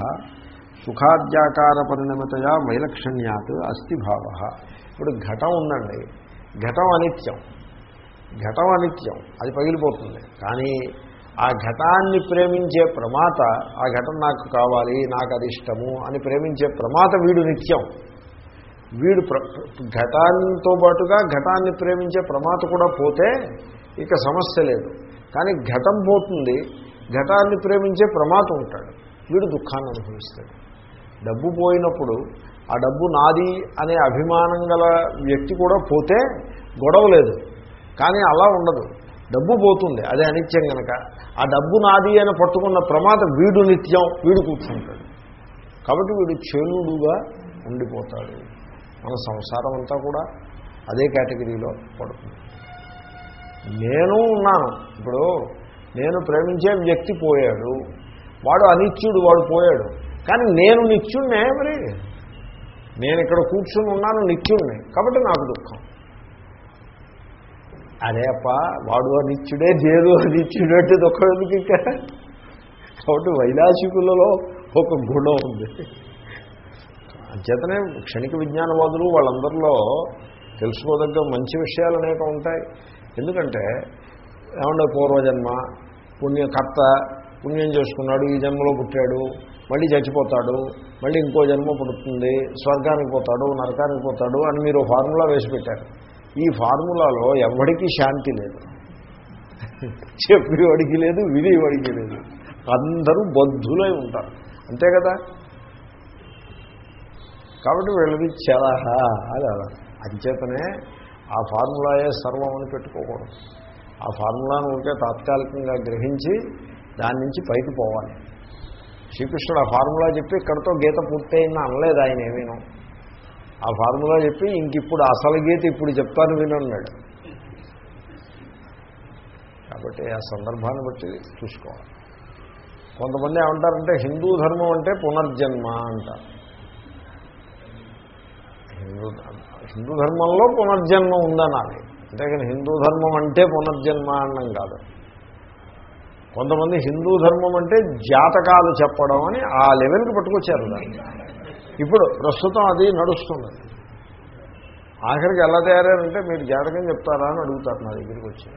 Speaker 1: సుఖాద్యాకార పరిణమతయా వైలక్షణ్యాత్ అస్థిభావ ఇప్పుడు ఘటం ఉందండి. ఘటం అనిత్యం. ఘటం అనిత్యం. అది పగిలిపోతుంది. కానీ ఆ ఘటాన్ని ప్రేమించే ప్రమాత ఆ ఘటం నాకు కావాలి నాకు అది ఇష్టము అని ప్రేమించే ప్రమాత వీడు నిత్యం. వీడు ప్ర ఘటాంతో పాటుగా ఘటాన్ని ప్రేమించే ప్రమాత కూడా పోతే ఇక సమస్య లేదు. కానీ ఘటం పోతుంది. ఘటాన్ని ప్రేమించే ప్రమాదం ఉంటాడు. వీడు దుఃఖాన్ని అనుభవిస్తాడు. డబ్బు పోయినప్పుడు ఆ డబ్బు నాది అనే అభిమానం గల వ్యక్తి కూడా పోతే గొడవ లేదు. కానీ అలా ఉండదు. డబ్బు పోతుంది. అదే అనిత్యం కనుక ఆ డబ్బు నాది అని పట్టుకున్న ప్రమాదం వీడు నిత్యం వీడు కూర్చుంటాడు. కాబట్టి వీడు చెలుడుగా ఉండిపోతాడు. మన సంసారం అంతా కూడా అదే కేటగిరీలో పడుతుంది. నేను ఉన్నాను. ఇప్పుడు నేను ప్రేమించే వ్యక్తి పోయాడు. వాడు అనిత్యుడు వాడు పోయాడు. కానీ నేను నిత్యుణ్ణే మరి. నేను ఇక్కడ కూర్చుని ఉన్నాను నిత్యుణ్ణి. కాబట్టి నాకు దుఃఖం. అదే అప్ప వాడు అనిచ్చుడే దేదు అనిత్యుడు అంటే దుఃఖం ఎందుకు ఇంకా? కాబట్టి వైలాసికులలో ఒక గుణం ఉంది. అంచేతనే క్షణిక విజ్ఞానవాదులు వాళ్ళందరిలో తెలుసుకోదగ్గ మంచి విషయాలు అనేక ఉంటాయి. ఎందుకంటే ఏమంటే పూర్వజన్మ పుణ్యకర్త పుణ్యం చేసుకున్నాడు ఈ జన్మలో పుట్టాడు. మళ్ళీ చచ్చిపోతాడు మళ్ళీ ఇంకో జన్మ పుడుతుంది స్వర్గానికి పోతాడు నరకానికి పోతాడు అని మీరు ఫార్ములా వేసి పెట్టారు. ఈ ఫార్ములాలో ఎవడికి శాంతి లేదు. చెప్పేవాడికి లేదు వినేవాడికి లేదు. అందరూ బద్ధులై ఉంటారు. అంతే కదా? కాబట్టి వీళ్ళది చలహ అది అలా అంచేతనే ఆ ఫార్ములాయే సర్వం అని పెట్టుకోకూడదు. ఆ ఫార్ములాను ఉంటే తాత్కాలికంగా గ్రహించి దాని నుంచి పైకి పోవాలి. శ్రీకృష్ణుడు ఆ ఫార్ములా చెప్పి ఇక్కడతో గీత పూర్తయింది అనలేదు ఆయన ఏమీనో. ఆ ఫార్ములా చెప్పి ఇంక ఇప్పుడు అసలు గీత ఇప్పుడు చెప్తాను వినన్నాడు కాబట్టి ఆ సందర్భాన్ని బట్టి చూసుకోవాలి. కొంతమంది ఏమంటారంటే హిందూ ధర్మం అంటే పునర్జన్మ అంటారు. హిందూ హిందూ ధర్మంలో పునర్జన్మ ఉందనాలి. అంతేకాని హిందూ ధర్మం అంటే పునర్జన్మ అన్నం కాదు. కొంతమంది హిందూ ధర్మం అంటే జాతకాలు చెప్పడం అని ఆ లెవెల్కి పట్టుకొచ్చారు దాన్ని. ఇప్పుడు ప్రస్తుతం అది నడుస్తుంది. ఆఖరికి ఎలా తయారంటే మీరు జాతకం చెప్తారా అని అడుగుతారు నా దగ్గరికి వచ్చి.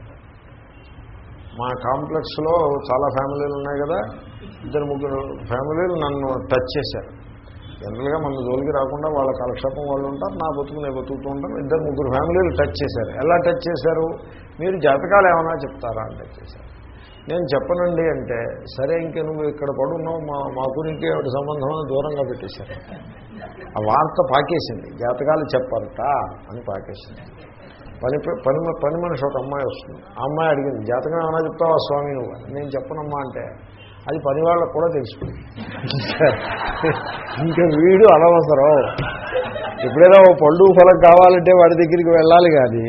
Speaker 1: మా కాంప్లెక్స్లో చాలా ఫ్యామిలీలు ఉన్నాయి కదా ఇద్దరు ముగ్గురు ఫ్యామిలీలు నన్ను టచ్ చేశారు. జనరల్గా మన జోలికి రాకుండా వాళ్ళ కాలక్షేపం వాళ్ళు ఉంటారు నా బతుకు నేను బతుకుతూ ఉంటాను ఇద్దరు ముగ్గురు ఫ్యామిలీలు టచ్ చేశారు. ఎలా టచ్ చేశారు? మీరు జాతకాలు ఏమైనా చెప్తారా అని టచ్ చేశారు. నేను చెప్పనండి అంటే సరే ఇంక నువ్వు ఇక్కడ పడున్నావు మా మా గురించి ఒకటి సంబంధం అని దూరంగా పెట్టేశారు. ఆ వార్త పాకేసింది. జాతకాలు చెప్పారట అని పాకేసింది. పని పని పని మనిషి ఒక అమ్మాయి వస్తుంది. ఆ అమ్మాయి అడిగింది జాతకం ఏమైనా చెప్తావా స్వామి నువ్వు? నేను చెప్పనమ్మా అంటే అది పని వాళ్ళకు కూడా తెలిసిపోయింది ఇంకా వీడు అనవసరం. ఎప్పుడైనా ఓ పళ్ళు ఫలం కావాలంటే వాడి దగ్గరికి వెళ్ళాలి కానీ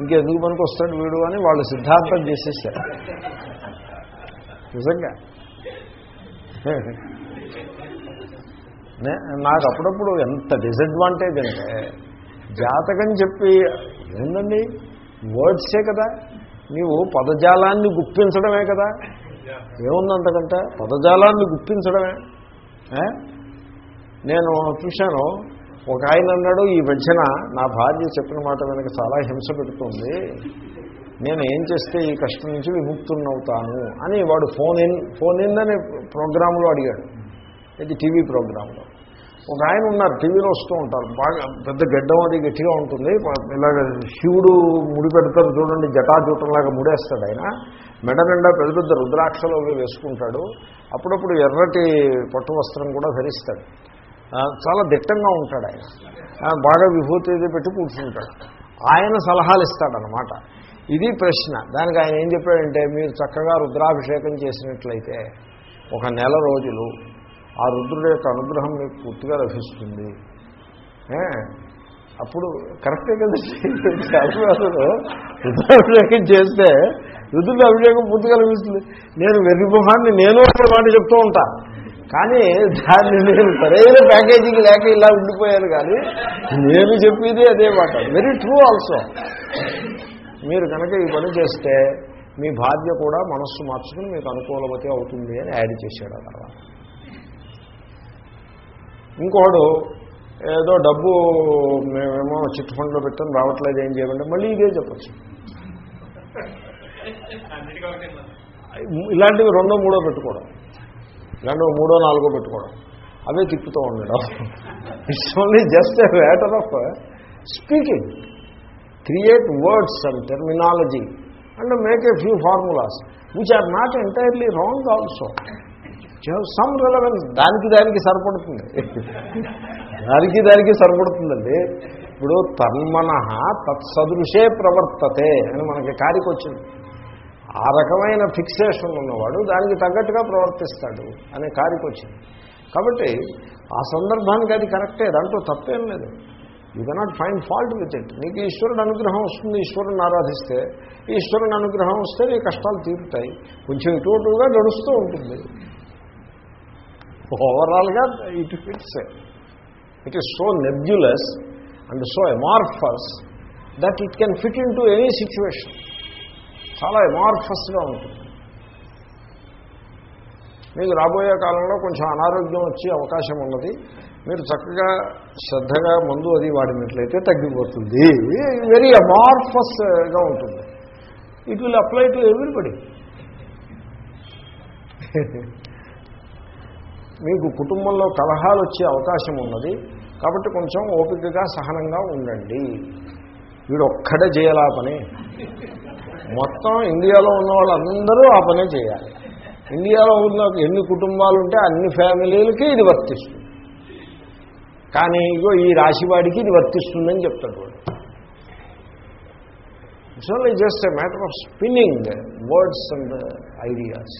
Speaker 1: ఇంకెందుకు పనికి వస్తాడు వీడు అని వాళ్ళు సిద్ధాంతం చేసేసారు. నిజంగా. నాకు అప్పుడప్పుడు ఎంత డిసడ్వాంటేజ్ అంటే జాతకం చెప్పి ఏందండి? వర్డ్సే కదా? నీవు పదజాలాన్ని గుప్పించడమే కదా? ఏముంది అంతకంటే పదజాలాన్ని గుప్పించడమే. నేను చూశాను ఒక ఆయన అన్నాడు ఈ మధ్యన నా భార్య చెప్పిన మాట వెనక చాలా హింస పెడుతుంది. నేను ఏం చేస్తే ఈ కష్టం నుంచి విముక్తున్నవుతాను అని వాడు ఫోన్ ఇన్ ఫోన్ ఇన్ అనే ప్రోగ్రాంలో అడిగాడు. ఇది టీవీ ప్రోగ్రాంలో. ఒక ఆయన ఉన్నారు టీవీలో వస్తూ ఉంటారు. బాగా పెద్ద గడ్డం అది గట్టిగా ఉంటుంది. ఇలాగ శివుడు ముడి పెడతారు చూడండి జటాజూటంలాగా ముడేస్తాడు ఆయన. మెడ నిండా పెద్ద పెద్ద రుద్రాక్షలు వేసుకుంటాడు. అప్పుడప్పుడు ఎర్రటి పట్టు వస్త్రం కూడా ధరిస్తాడు. చాలా దిట్టంగా ఉంటాడు ఆయన. బాగా విభూతి ఇది పెట్టి కూర్చుంటాడు. ఆయన సలహాలు ఇస్తాడనమాట ఇది ప్రశ్న. దానికి ఆయన ఏం చెప్పాడంటే మీరు చక్కగా రుద్రాభిషేకం చేసినట్లయితే ఒక నెల రోజులు ఆ రుద్రుడు యొక్క అనుగ్రహం మీకు పూర్తిగా లభిస్తుంది. అప్పుడు కరెక్టే కదా రుద్రాభిషేకం చేస్తే రుద్రుడు అభిషేకం పూర్తిగా లభిస్తుంది. నేను వెర్రిమొహాన్ని నేను ఒక మాట చెప్తూ ఉంటాను కానీ దాన్ని నేను సరైన ప్యాకేజీకి లేక ఇలా ఉండిపోయాను కానీ నేను చెప్పేది అదే మాట. వెరీ ట్రూ ఆల్సో మీరు కనుక ఈ పని చేస్తే మీ భార్య కూడా మనస్సు మార్చుకుని మీకు అనుకూలవతి అవుతుంది అని యాడ్ చేశాడు ఆ తర్వాత. ఇంకోడు ఏదో డబ్బు మేమేమో చిట్ ఫండ్లో పెట్టాం రావట్లేదు ఏం చేయాలంటే మళ్ళీ ఇదే చెప్పచ్చు. ఇలాంటివి రెండో మూడో పెట్టుకోవడం. ఇలాంటి మూడో నాలుగో పెట్టుకోవడం. అవే తిప్పుతూ ఉండడం. It's only just a matter of speaking create words and terminology and make a few formulas which are not entirely wrong also some relevance దానికి దానికి సరిపడుతుంది. దానికి దానికి సరిపడుతుందండి. ఇప్పుడు తన్మన తత్సదృశే ప్రవర్తతే అని మనకి కారికొచ్చింది ఆ రకమైన ఫిక్సేషన్ ఉన్నవాడు దానికి తగ్గట్టుగా ప్రవర్తిస్తాడు అనే కారికి వచ్చింది కాబట్టి ఆ సందర్భానికి అది కరెక్టే దాంట్లో తప్పేం లేదు. You cannot find fault with it నీకు ఈశ్వరుడు అనుగ్రహం వస్తుంది ఈశ్వరుని ఆరాధిస్తే ఈశ్వరుని అనుగ్రహం వస్తే నీ కష్టాలు తీరుతాయి. కొంచెం ఇటు అటుగా ఉంటుంది. ఓవరాల్గా it fits it is so nebulous and so amorphous that it can fit in to any situation చాలా ఎమార్ఫస్గా ఉంటుంది. మీకు రాబోయే కాలంలో కొంచెం అనారోగ్యం వచ్చే అవకాశం ఉన్నది. మీరు చక్కగా శ్రద్ధగా మందు అది వాడినట్లయితే తగ్గిపోతుంది. వెరీ అమార్ఫస్గా ఉంటుంది. It will apply to everybody మీకు కుటుంబంలో కలహాలు వచ్చే అవకాశం ఉన్నది. కాబట్టి కొంచెం ఓపికగా సహనంగా ఉండండి. వీడు ఒక్కడే చేయాలా పని మొత్తం ఇండియాలో ఉన్న వాళ్ళందరూ ఆ పనే చేయాలి. ఇండియాలో ఉన్న ఎన్ని కుటుంబాలు ఉంటే అన్ని ఫ్యామిలీలకి ఇది వర్తిస్తుంది. కానీ ఇగో ఈ రాశివాడికి ఇది వర్తిస్తుందని చెప్తాడు వాడు. It's only just a matter of spinning words and ideas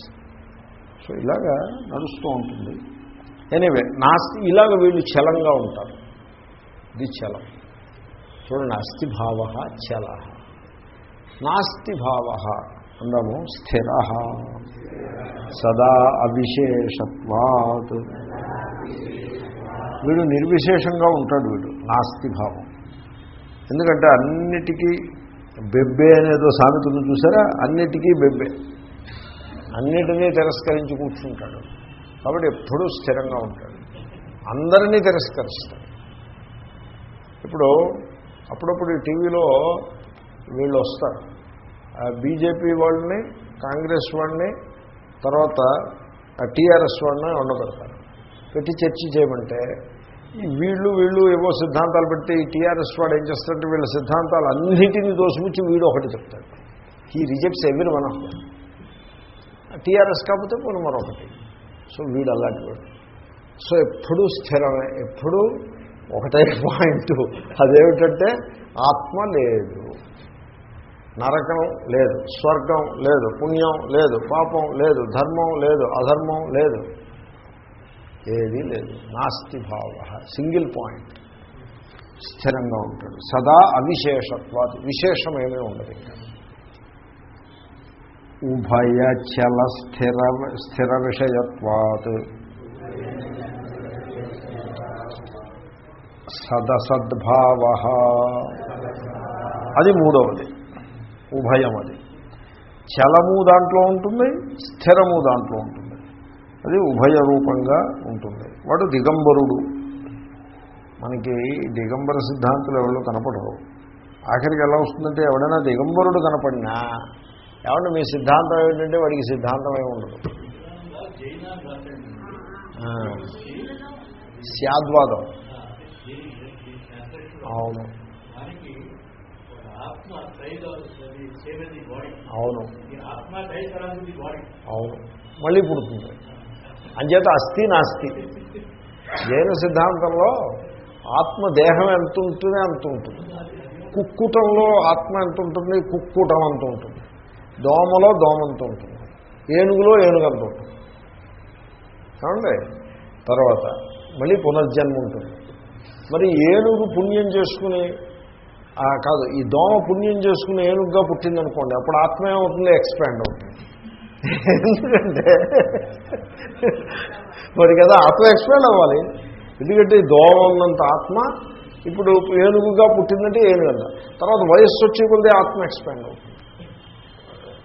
Speaker 1: so ఇలాగా నడుస్తూ ఉంటుంది. ఎనీవే నాస్తి ఇలాగ వీళ్ళు చలంగా ఉంటారు. ఇది చలం. చూడండి అస్థిభావ చల. నాస్తి భావ అందాము స్థిర. సదా అవిశేషత్వాత్. వీడు నిర్విశేషంగా ఉంటాడు వీడు నాస్తి భావం ఎందుకంటే అన్నిటికీ బెబ్బే అనేదో సామెతను చూసారా? అన్నిటికీ బెబ్బే. అన్నిటినీ తిరస్కరించి కూర్చుంటాడు. కాబట్టి ఎప్పుడూ స్థిరంగా ఉంటాడు. అందరినీ తిరస్కరిస్తాడు. ఇప్పుడు అప్పుడప్పుడు టీవీలో వీళ్ళు వస్తారు. బీజేపీ వాళ్ళని కాంగ్రెస్ వాళ్ళని తర్వాత టీఆర్ఎస్ వాళ్ళని ఉండబెడతారు. పెట్టి చర్చ చేయమంటే ఈ వీళ్ళు వీళ్ళు ఏవో సిద్ధాంతాలు పెట్టి టీఆర్ఎస్ వాడు ఏం చేస్తారంటే వీళ్ళ సిద్ధాంతాలు అన్నిటినీ దోసిపుచ్చి వీడు ఒకటి చెప్తాడు. ఈ రిజెక్ట్స్ ఎవరి వన్ ఆఫ్ టీఆర్ఎస్ కాకపోతే పోను మరొకటి. సో వీడు అలాంటి వాడు. సో ఎప్పుడూ స్థిరమే ఎప్పుడూ ఒకటే పాయింట్. అదేమిటంటే ఆత్మ లేదు. నరకం లేదు స్వర్గం లేదు పుణ్యం లేదు పాపం లేదు ధర్మం లేదు అధర్మం లేదు. ఏదీ లేదు. నాస్తి భావ. Single point. స్థిరంగా ఉంటాడు. సదా అవిశేషత్వాది. విశేషమేమీ ఉండదు ఉభయ చల స్థిర స్థిర విషయత్వాత్ సదసద్భావ అది మూడవది. ఉభయం అది చలము దాంట్లో ఉంటుంది స్థిరము దాంట్లో ఉంటుంది. అది ఉభయ రూపంగా ఉంటుంది. వాడు దిగంబరుడు. మనకి దిగంబర సిద్ధాంతులు ఎవరు కనపడరు. ఆఖరికి ఎలా వస్తుందంటే ఎవడైనా దిగంబరుడు కనపడినా ఏమంటే మీ సిద్ధాంతం ఏంటంటే వాడికి సిద్ధాంతమే ఉండదు. స్యాద్వాదం. అవును. అవును. అవును. మళ్ళీ పుడుతుంది. అంచేత అస్థి నాస్తి. జైన సిద్ధాంతంలో? ఆత్మ దేహం ఎంత ఉంటుంది అంత ఉంటుంది. కుక్కుటంలో ఆత్మ ఎంత ఉంటుంది? కుక్కుటం అంత ఉంటుంది. దోమలో దోమంత ఉంటుంది. ఏనుగులో ఏనుగంత ఉంటుంది. ఏమండి? తర్వాత మళ్ళీ పునర్జన్మ ఉంటుంది. మరి ఏనుగు పుణ్యం చేసుకుని కాదు ఈ దోమ పుణ్యం చేసుకుని ఏనుగుగా పుట్టిందనుకోండి అప్పుడు ఆత్మ ఏమవుతుంది? ఎక్స్పాండ్ అవుతుంది. ఎందుకంటే మరి కదా ఆత్మ ఎక్స్పాండ్ అవ్వాలి. ఎందుకంటే దోమ ఉన్నంత ఆత్మ ఇప్పుడు ఏనుగుగా పుట్టిందంటే ఏనుగంట. తర్వాత వయస్సు వచ్చే కొద్ది ఆత్మ ఎక్స్పాండ్ అవుతుంది.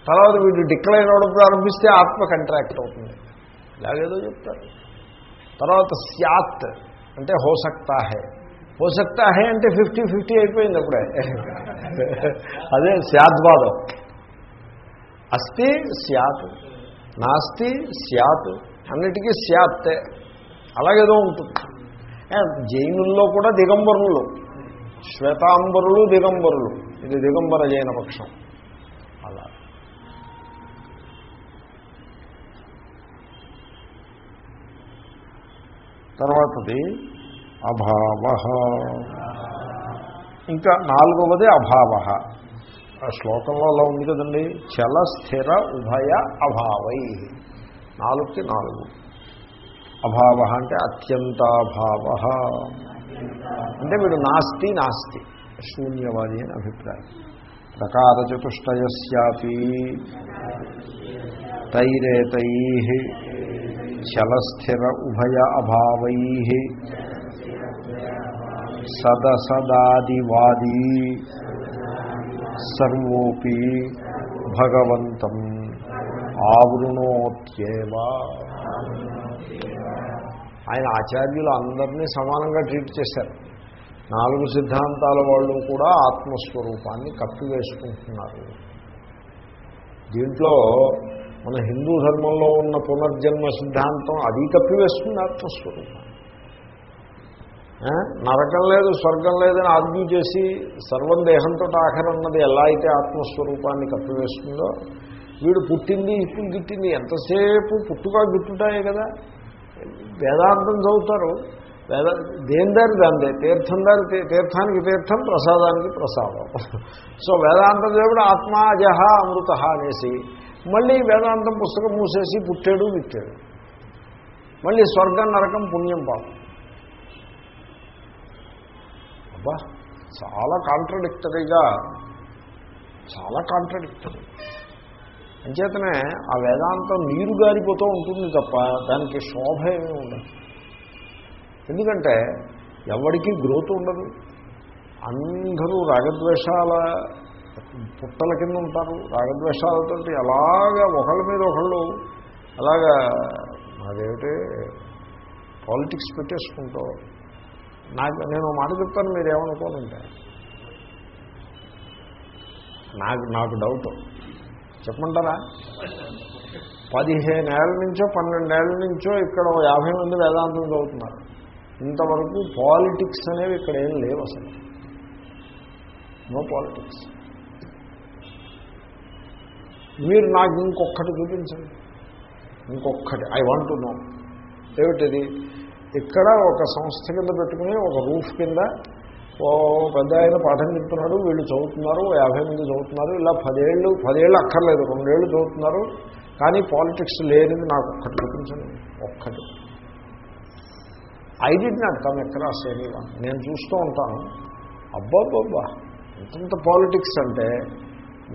Speaker 1: తర్వాత వీడు డిక్లైన్ అవడం ప్రారంభిస్తే ఆత్మ కంట్రాక్ట్ అవుతుంది. ఇలాగేదో చెప్తారు. తర్వాత స్యాత్ అంటే హోసక్తా హే हो सकता అంటే ఫిఫ్టీ ఫిఫ్టీ అయిపోయింది అప్పుడే. అదే స్యాద్వాదం. అస్తి స్యాత్. నాస్తి స్యాత్. అన్నిటికీ స్యాత్తే. అలాగేదో ఉంటుంది. జైనుల్లో కూడా దిగంబరులు. శ్వేతాంబరులు దిగంబరులు. ఇది దిగంబర జైన పక్షం. అలా. తర్వాతది అభావ. ఇంకా నాలుగవది అభావ. ఆ శ్లోకంలో అలా ఉంది కదండి. చల స్థిర ఉభయ అభావై. నాలుగుకి నాలుగు. అభావ అంటే అత్యంతాభావ. అంటే వీడు నాస్తి నాస్తి. శూన్యవాది అని అభిప్రాయం. ప్రకార చతుష్టయస్యాపి తైరేతై చలస్థిర ఉభయ అభావై. సదసదాదివాది సర్వోపి భగవంతం ఆవృణోత్యేవ. ఆయన ఆచార్యులు అందరినీ సమానంగా ట్రీట్ చేశారు. నాలుగు సిద్ధాంతాల వాళ్ళు కూడా ఆత్మస్వరూపాన్ని కప్పివేసుకుంటున్నారు. దీంట్లో మన హిందూ ధర్మంలో ఉన్న పునర్జన్మ సిద్ధాంతం అది కప్పివేస్తుంది ఆత్మస్వరూపం నరకం లేదు స్వర్గం లేదని ఆర్గ్యూ చేసి సర్వం దేహంతో ఆఖరన్నది ఎలా అయితే ఆత్మస్వరూపాన్ని కప్పివేస్తుందో వీడు పుట్టింది ఇప్పుడు గిట్టింది ఎంతసేపు పుట్టుగా గిట్టుటాయే కదా? వేదాంతం చదువుతారు. వేద దేని దారి దాందే? తీర్థం దారి తీర్థానికి తీర్థం ప్రసాదానికి ప్రసాదం. సో వేదాంతం దేవుడు ఆత్మాజహ అమృత అనేసి మళ్ళీ వేదాంతం పుస్తకం మూసేసి పుట్టాడు విట్టాడు. మళ్ళీ స్వర్గం నరకం పుణ్యం పాపం. అబ్బా చాలా కాంట్రడిక్టరీగా చాలా కాంట్రడిక్టరీ అంచేతనే ఆ వేదాంతం నీరు గారిపోతూ ఉంటుంది తప్ప దానికి శోభ ఏమీ ఉండదు. ఎందుకంటే ఎవరికీ గ్రోత్ ఉండదు. అందరూ రాగద్వేషాల పుట్టల కింద ఉంటారు. రాగద్వేషాలతో అలాగా ఒకళ్ళ మీద ఒకళ్ళు అలాగా అదేమిటి పాలిటిక్స్ పెట్టేసుకుంటూ నాకు నేను మాట చెప్తాను మీరు ఏమనుకోనంటే నాకు నాకు డౌట్ చెప్పమంటారా? పదిహేనేళ్ళ నుంచో పన్నెండేళ్ళ నుంచో ఇక్కడ యాభై మంది వేదాంతం చదువుతున్నారు. ఇంతవరకు పాలిటిక్స్ అనేవి ఇక్కడ ఏం లేవు అసలు. నో పాలిటిక్స్ మీరు నాకు ఇంకొకటి చూపించండి. ఇంకొకటి ఐ వాంట్ టు నో ఏమిటిది? ఇక్కడ ఒక సంస్థ కింద పెట్టుకుని ఒక రూఫ్ కింద ఓ పెద్ద ఆయన పాఠం చెప్తున్నాడు వీళ్ళు చదువుతున్నారు యాభై మంది చదువుతున్నారు ఇలా పదేళ్ళు పదేళ్ళు అక్కర్లేదు రెండేళ్ళు చదువుతున్నారు కానీ పాలిటిక్స్ లేనిది నాకు ఒక్కటి చూపించండి ఒక్కటి. I did not come across anyone నేను చూస్తూ ఉంటాను. అబ్బాబ్బా ఇంతంత పాలిటిక్స్ అంటే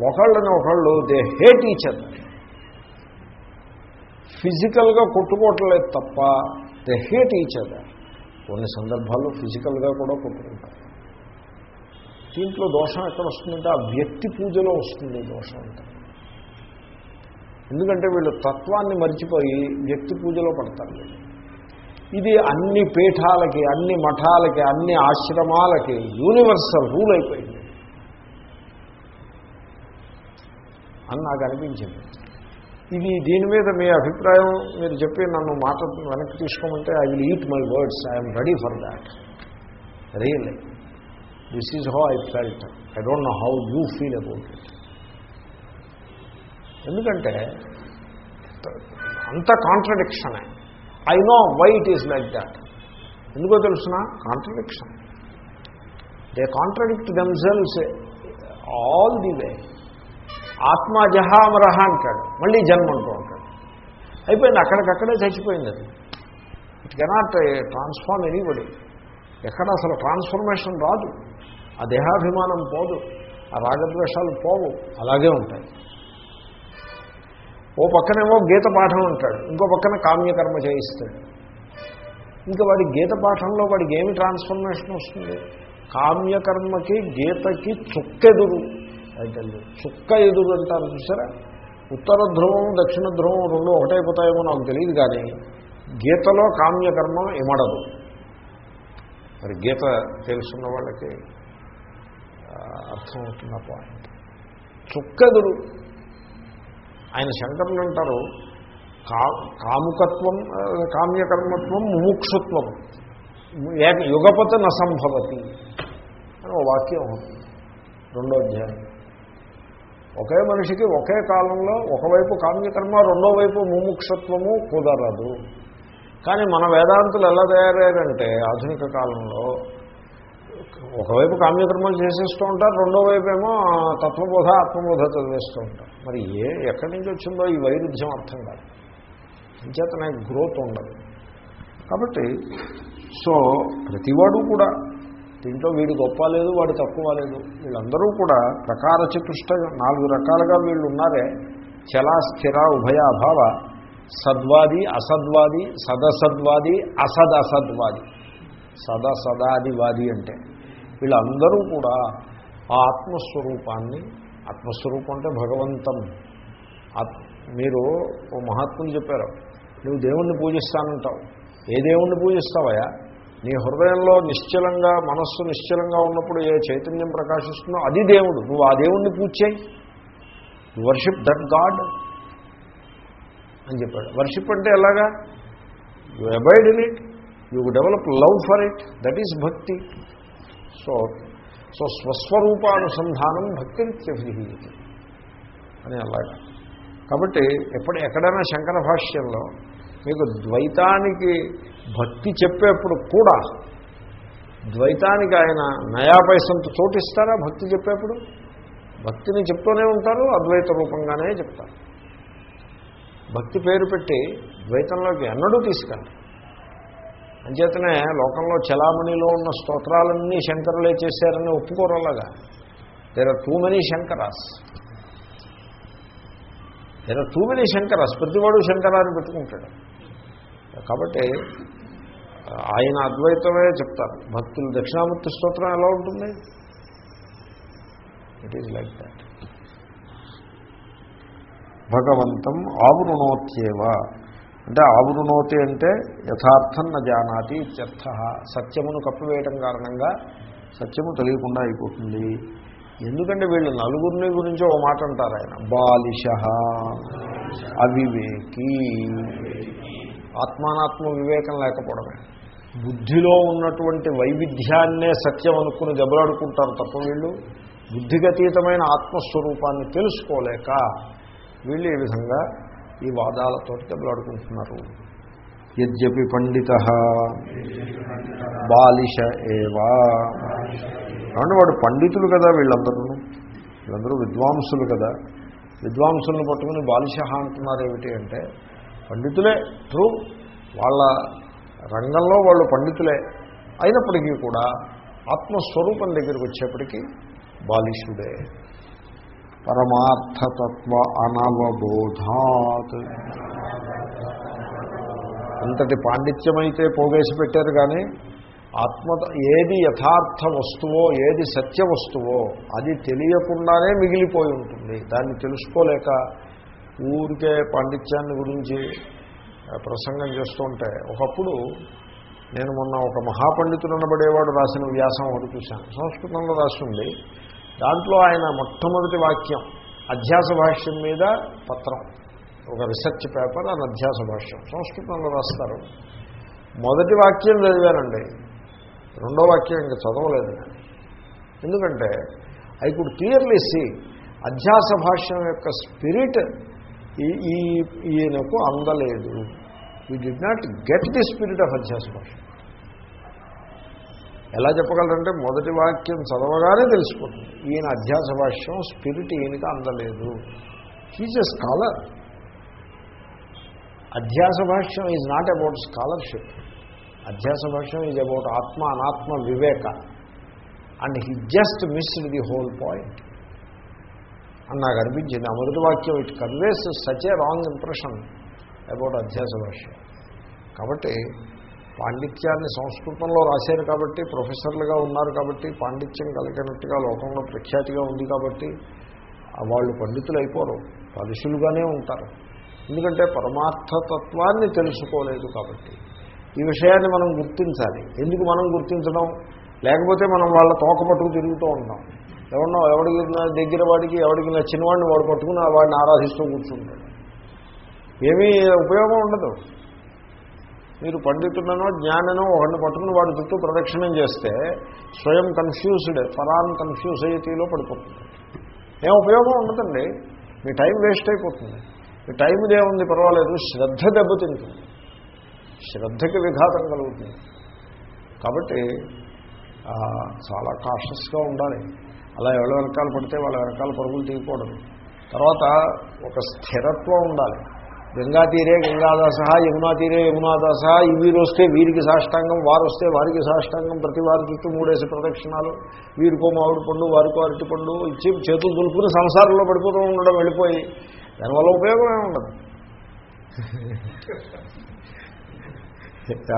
Speaker 1: ఒకళ్ళని ఒకళ్ళు దే హేట్ ఈచ్ అదర్ ఫిజికల్గా కొట్టుకోవట్లేదు తప్ప దే హేట్ ఈచ్ అదర్. కొన్ని సందర్భాల్లో ఫిజికల్గా కూడా కొట్టుకుంటారు. దీంట్లో దోషం ఎక్కడ వస్తుందంటే ఆ వ్యక్తి పూజలో వస్తుంది దోషం అంటే ఎందుకంటే వీళ్ళు తత్వాన్ని మర్చిపోయి వ్యక్తి పూజలో పడతారు ఇది అన్ని పీఠాలకి అన్ని మఠాలకి అన్ని ఆశ్రమాలకి యూనివర్సల్ రూల్ అయిపోయింది. అని నాకు అనిపించింది. ఇది దీని మీద మీ అభిప్రాయం మీరు చెప్పి నన్ను మాట వెనక్కి తీసుకోమంటే I will eat my words I'm ready for that really this is how I felt I don't know how you feel about it ఎందుకంటే అంత కాంట్రడిక్షనే I know why it is like that ఎందుకో తెలుసిన? Contradiction they contradict themselves all the way ఆత్మ జహామరహ అంటాడు. మళ్ళీ జన్మ అంటూ ఉంటాడు. అయిపోయింది అక్కడికక్కడే చచ్చిపోయింది అది. ఇట్ కెనాట్ ట్రాన్స్ఫార్మ్ ఎనీబడి ఎక్కడ అసలు ట్రాన్స్ఫర్మేషన్ రాదు. ఆ దేహాభిమానం పోదు ఆ రాగద్వేషాలు పోవు అలాగే ఉంటాయి. ఓ పక్కనేమో గీత పాఠం అంటాడు ఇంకో పక్కన కామ్యకర్మ చేయిస్తాడు. ఇంకా వాడి గీత పాఠంలో వాడికి ఏమి ట్రాన్స్ఫర్మేషన్ వస్తుంది? కామ్యకర్మకి గీతకి చుక్కెదురు. అయితే చుక్క ఎదురు అంటారు చూసారా? ఉత్తర ధ్రువం దక్షిణ ధ్రువం రెండు ఒకటైపోతాయేమో నాకు తెలియదు కానీ గీతలో కామ్యకర్మ ఇమడదు. మరి గీత తెలుసున్న వాళ్ళకి అర్థమవుతున్న పాయింట్ చుక్కెదురు. ఆయన శంకరులు అంటారు కా కాముకత్వం కామ్యకర్మత్వం ముముక్షుత్వం. యుగపత నసంభవతి అని ఒక వాక్యం రెండో అధ్యాయం. ఒకే మనిషికి ఒకే కాలంలో ఒకవైపు కామ్యకర్మ రెండో వైపు ముముక్షత్వము కుదరదు. కానీ మన వేదాంతులు ఎలా తయారయ్యారంటే ఆధునిక కాలంలో ఒకవైపు కామ్యకర్మలు చేసేస్తూ ఉంటారు రెండో వైపు ఏమో తత్వబోధ ఆత్మబోధ చదివేస్తూ ఉంటారు. మరి ఏ ఎక్కడి నుంచి వచ్చిందో ఈ వైరుధ్యం అర్థం కాదు. అంచేతనే గ్రోత్ ఉండదు. కాబట్టి సో ప్రతివాడు కూడా దీంట్లో వీడు గొప్ప లేదు వాడు తక్కువ లేదు. వీళ్ళందరూ కూడా ప్రకార చతుష్ట నాలుగు రకాలుగా వీళ్ళు ఉన్నారే. చలా స్థిర ఉభయ అభావ. సద్వాది అసద్వాది సదసద్వాది అసద్ అసద్వాది సద సదాదివాది అంటే వీళ్ళందరూ కూడా ఆ ఆత్మస్వరూపాన్ని ఆత్మస్వరూపం అంటే భగవంతం. మీరు ఓ మహాత్ములు చెప్పారు నువ్వు దేవుణ్ణి పూజిస్తానంటావు. ఏ దేవుణ్ణి పూజిస్తావయా నీ హృదయంలో నిశ్చలంగా మనస్సు నిశ్చలంగా ఉన్నప్పుడు ఏ చైతన్యం ప్రకాశిస్తుందో అది దేవుడు. నువ్వు ఆ దేవుణ్ణి పూజ చేయి. వర్షిప్ దట్ గాడ్ అని చెప్పాడు. వర్షిప్ అంటే ఎలాగా? You abide in it you develop love for it that is bhakti. So so స్వస్వరూపానుసంధానం భక్తి నిత్యభిహీయతి అని అలాగా. కాబట్టి ఎప్పుడు ఎక్కడైనా శంకర భాష్యంలో మీకు ద్వైతానికి భక్తి చెప్పేప్పుడు కూడా ద్వైతానికి ఆయన నయా పైసంత చోటిస్తారా భక్తి చెప్పేప్పుడు? భక్తిని చెప్తూనే ఉంటారు అద్వైత రూపంగానే చెప్తారు. భక్తి పేరు పెట్టి ద్వైతంలోకి ఎన్నడూ తీసుకెళ్ళరు అంచేతనే లోకంలో చలామణిలో ఉన్న స్తోత్రాలన్నీ శంకరులే చేశారని ఒప్పుకోరలాగా. There are too many Shankaras. There are too many Shankaras. ప్రతివాడు శంకరాన్ని పెట్టుకుంటాడు. కాబట్టి ఆయన అద్వైతమే చెప్తారు. భక్తులు దక్షిణామూర్తి స్తోత్రం ఎలా ఉంటుంది? ఇట్ ఈజ్ లైక్ దాట్ భగవంతం ఆవృణోత్యేవ. అంటే ఆవృణోతి అంటే యథార్థం న జానాతి ఇత్యర్థ. సత్యమును కప్పివేయటం కారణంగా సత్యము తెలియకుండా అయిపోతుంది. ఎందుకంటే వీళ్ళు నలుగురిని గురించి ఓ మాట అంటారు ఆయన. బాలిష. అవివేకి. ఆత్మానాత్మ వివేకం లేకపోవడమే. బుద్ధిలో ఉన్నటువంటి వైవిధ్యాన్నే సత్యం అనుకుని దెబ్బలాడుకుంటారు తప్ప వీళ్ళు బుద్ధిగతీతమైన ఆత్మస్వరూపాన్ని తెలుసుకోలేక వీళ్ళు ఈ విధంగా ఈ వాదాలతో దెబ్బలాడుకుంటున్నారు? యద్యపి పండిత బాలిష ఏవా. కాబట్టి వాడు పండితులు కదా వీళ్ళందరూ. వీళ్ళందరూ విద్వాంసులు కదా. విద్వాంసులను పట్టుకుని బాలిష అంటున్నారు ఏమిటి అంటే పండితులే ట్రూ వాళ్ళ రంగంలో వాళ్ళు పండితులే. అయినప్పటికీ కూడా ఆత్మస్వరూపం దగ్గరికి వచ్చేప్పటికీ బాలిషుడే పరమార్థతత్వ అనవబోధాత్. అంతటి పాండిత్యమైతే పోగేసి పెట్టారు కానీ ఆత్మ ఏది యథార్థ వస్తువో ఏది సత్య వస్తువో అది తెలియకుండానే మిగిలిపోయి ఉంటుంది. దాన్ని తెలుసుకోలేక ఊరికే పాండిత్యాన్ని గురించి ప్రసంగం చేస్తుంటే ఒకప్పుడు నేను మొన్న ఒక మహాపండితుడు అనబడేవాడు రాసిన వ్యాసం ఒకటి చూశాను. సంస్కృతంలో రాసి ఉంది దాంట్లో ఆయన మొట్టమొదటి వాక్యం అధ్యాస భాష్యం మీద పత్రం. ఒక రీసెర్చ్ పేపర్ అని అధ్యాస భాష్యం. సంస్కృతంలో రాస్తారు. మొదటి వాక్యం చదివానండి. రెండో వాక్యం ఇంకా చదవలేదు నేను. ఎందుకంటే ఐ కుడ్ క్లియర్లీ సీ అధ్యాస భాష్యం యొక్క స్పిరిట్ ఈ ఈ ఈయనకు అందలేదు. He did not get the spirit of అధ్యాస భాష ఎలా చెప్పగలరంటే మొదటి వాక్యం చదవగానే తెలిసిపోతుంది. ఈయన అధ్యాస భాష్యం స్పిరిట్ ఈయనకి అందలేదు. He's a scholar Adhyasa Bhashyam is not about scholarship Adhyasa Bhashyam is about ఆత్మ అనాత్మ వివేక. And he just missed the whole point అని నాకు అనిపించింది ఆ మొదటి వాక్యం it conveys such a wrong impression about అధ్యాస భాష కాబట్టి పాండిత్యాన్ని సంస్కృతంలో రాశారు కాబట్టి ప్రొఫెసర్లుగా ఉన్నారు కాబట్టి పాండిత్యం కలిగినట్టుగా లోకంలో ప్రఖ్యాతిగా ఉంది కాబట్టి వాళ్ళు పండితులు అయిపోరు పరుషులుగానే ఉంటారు. ఎందుకంటే పరమార్థతత్వాన్ని తెలుసుకోలేదు కాబట్టి. ఈ విషయాన్ని మనం గుర్తించాలి. ఎందుకు మనం గుర్తించడం? లేకపోతే మనం వాళ్ళ తోక పట్టుకు తిరుగుతూ ఉంటాం. ఎవరినో ఎవడికి దగ్గర వాడికి ఎవడికి నచ్చిన వాడిని వాడు పట్టుకుని ఆ వాడిని ఆరాధిస్తూ కూర్చుంటాడు. ఏమీ ఉపయోగం ఉండదు. మీరు పండితుడనో జ్ఞాననో ఒకరిని పట్టుకుని వాడి చుట్టూ ప్రదక్షిణం చేస్తే స్వయం కన్ఫ్యూజ్డ్ ఫరాన్ కన్ఫ్యూజ్ అయ్యేలో పడిపోతుంది. ఏం ఉపయోగం ఉండదండి. మీ టైం వేస్ట్ అయిపోతుంది. మీ టైం ఇదేముంది పర్వాలేదు. శ్రద్ధ దెబ్బతింటుంది. శ్రద్ధకి విఘాతం కలుగుతుంది. కాబట్టి చాలా కాషస్గా ఉండాలి. అలా ఎవరి వెనకాల పడితే వాళ్ళ వెనకాల పరుగులు తీయకూడదు. తర్వాత ఒక స్థిరత్వం ఉండాలి. గంగా తీరే గంగాదాస యమునా తీరే యమునాదాస ఈ వీరు వస్తే వీరికి సాష్టాంగం వారు వస్తే వారికి సాష్టాంగం ప్రతి వారి చుట్టూ మూడేసి ప్రదక్షిణాలు. వీరికో మామిడి పండు వారికో అరటి పండు ఇచ్చి చేతులు దులుపుకుని సంసారంలో పడిపోతూ ఉండడం వెళ్ళిపోయి దానివల్ల ఉపయోగమే ఉండదు.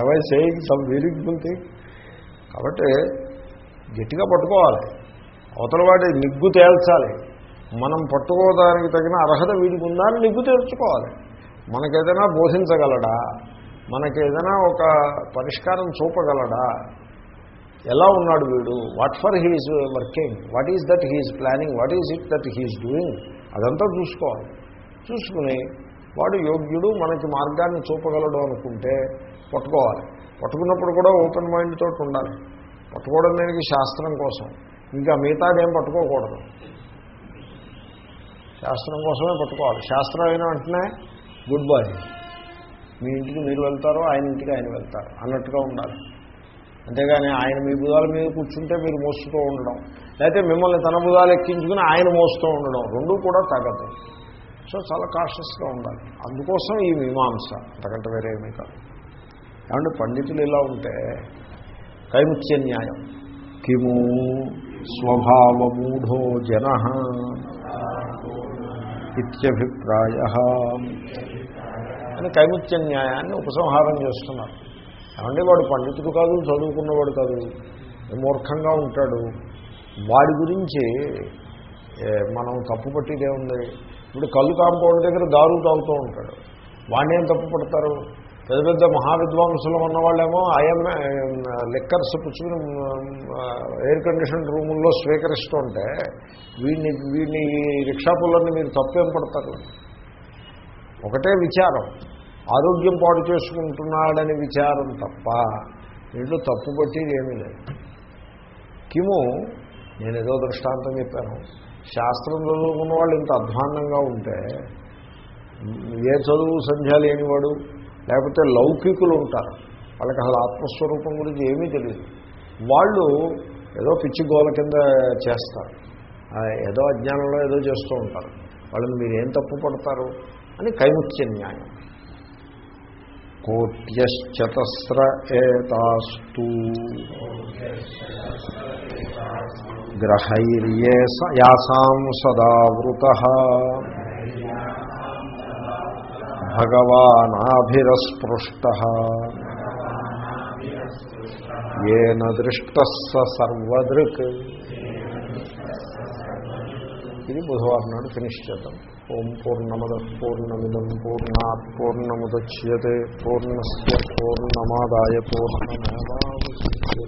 Speaker 1: అవై సేయింగ్ సమ్ వెరీ థింగ్ కాబట్టి గట్టిగా పట్టుకోవాలి. అవతల వాడి నిగ్గు తేల్చాలి. మనం పట్టుకోవడానికి తగిన అర్హత వీడికి ఉందా అని నిగ్గు తేల్చుకోవాలి. మనకేదైనా బోధించగలడా? మనకేదైనా ఒక పరిష్కారం చూపగలడా? ఎలా ఉన్నాడు వీడు? What for he's working what is that he's planning what is it that he's doing అదంతా చూసుకోవాలి. చూసుకుని వాడు యోగ్యుడు మనకి మార్గాన్ని చూపగలడు అనుకుంటే పట్టుకోవాలి. పట్టుకున్నప్పుడు కూడా ఓపెన్ మైండ్ తోటి ఉండాలి. పట్టుకోవడం దానికి? శాస్త్రం కోసం. ఇంకా మిగతాదేం పట్టుకోకూడదు. శాస్త్రం కోసమే పట్టుకోవాలి. శాస్త్రం అయిన వెంటనే గుడ్ బై మీ ఇంటికి మీరు వెళ్తారో ఆయన ఇంటికి ఆయన వెళ్తారు. అన్నట్టుగా ఉండాలి. అంతేగాని ఆయన మీ బుధాల మీద కూర్చుంటే మీరు మోస్తూ ఉండడం. లేకపోతే మిమ్మల్ని తన బుధాలు ఎక్కించుకుని ఆయన మోస్తూ ఉండడం. రెండూ కూడా తగ్గదు సో చాలా కాషస్గా ఉండాలి. అందుకోసం ఈ మీమాంస. అంతకంటే వేరే ఏమీ కాదు. ఏమంటే పండితులు ఇలా ఉంటే కైముత్య న్యాయం. కిము స్వభావమూఢో జన ఇత్యభిప్రాయ అని కైముత్య న్యాయాన్ని ఉపసంహారం చేస్తున్నారు. ఏమంటే వాడు పండితుడు కాదు చదువుకున్నవాడు కాదు మూర్ఖంగా ఉంటాడు. వాడి గురించి మనం తప్పు పట్టిదే ఉంది. ఇప్పుడు కళ్ళు కాంపౌండ్ దగ్గర దారు తాగుతూ ఉంటాడు. వాడిని ఏం తప్పు పడతారు? పెద్ద పెద్ద మహావిద్వాంసులు ఉన్నవాళ్ళేమో ఐఎంఏ లెక్కర్స్ పుచ్చుకుని ఎయిర్ కండిషన్ రూముల్లో స్వీకరిస్తూ ఉంటే వీడిని వీడిని ఈ రిక్షా మీరు తప్పేం పడతారు? ఒకటే విచారం. ఆరోగ్యం పాడు చేసుకుంటున్నాడని విచారం తప్ప దీంట్లో తప్పు పట్టేది ఏమీ లేదు. కిము నేను ఏదో దృష్టాంతం చెప్పాను. శాస్త్రం చదువుకున్న వాళ్ళు ఇంత అధ్వాన్నంగా ఉంటే ఏ చదువు సంధ్య లేనివాడు లేకపోతే లౌకికులు ఉంటారు. వాళ్ళకి అసలు ఆత్మస్వరూపం గురించి ఏమీ తెలియదు. వాళ్ళు ఏదో పిచ్చి గోల కింద చేస్తారు. ఏదో అజ్ఞానంలో ఏదో చేస్తూ ఉంటారు. వాళ్ళని మీరు ఏం తప్పు పడతారు అని కైముత్య న్యాయం. కోట్యశ్చతస్ర ఏతాస్తు. గ్రహైర్యే యాసాం సదావృత భగవానాభిరస్పృష్ట. ఏన దృష్ట సర్వదృక్. ఇది బుధవారం నాడు ఫినిష్ చేద్దాం. ఓం పూర్ణమద పూర్ణమిదం పూర్ణాత్ పూర్ణముద్యతే పూర్ణస్ పూర్ణమాదాయ పూర్ణమేవాశిష్యతే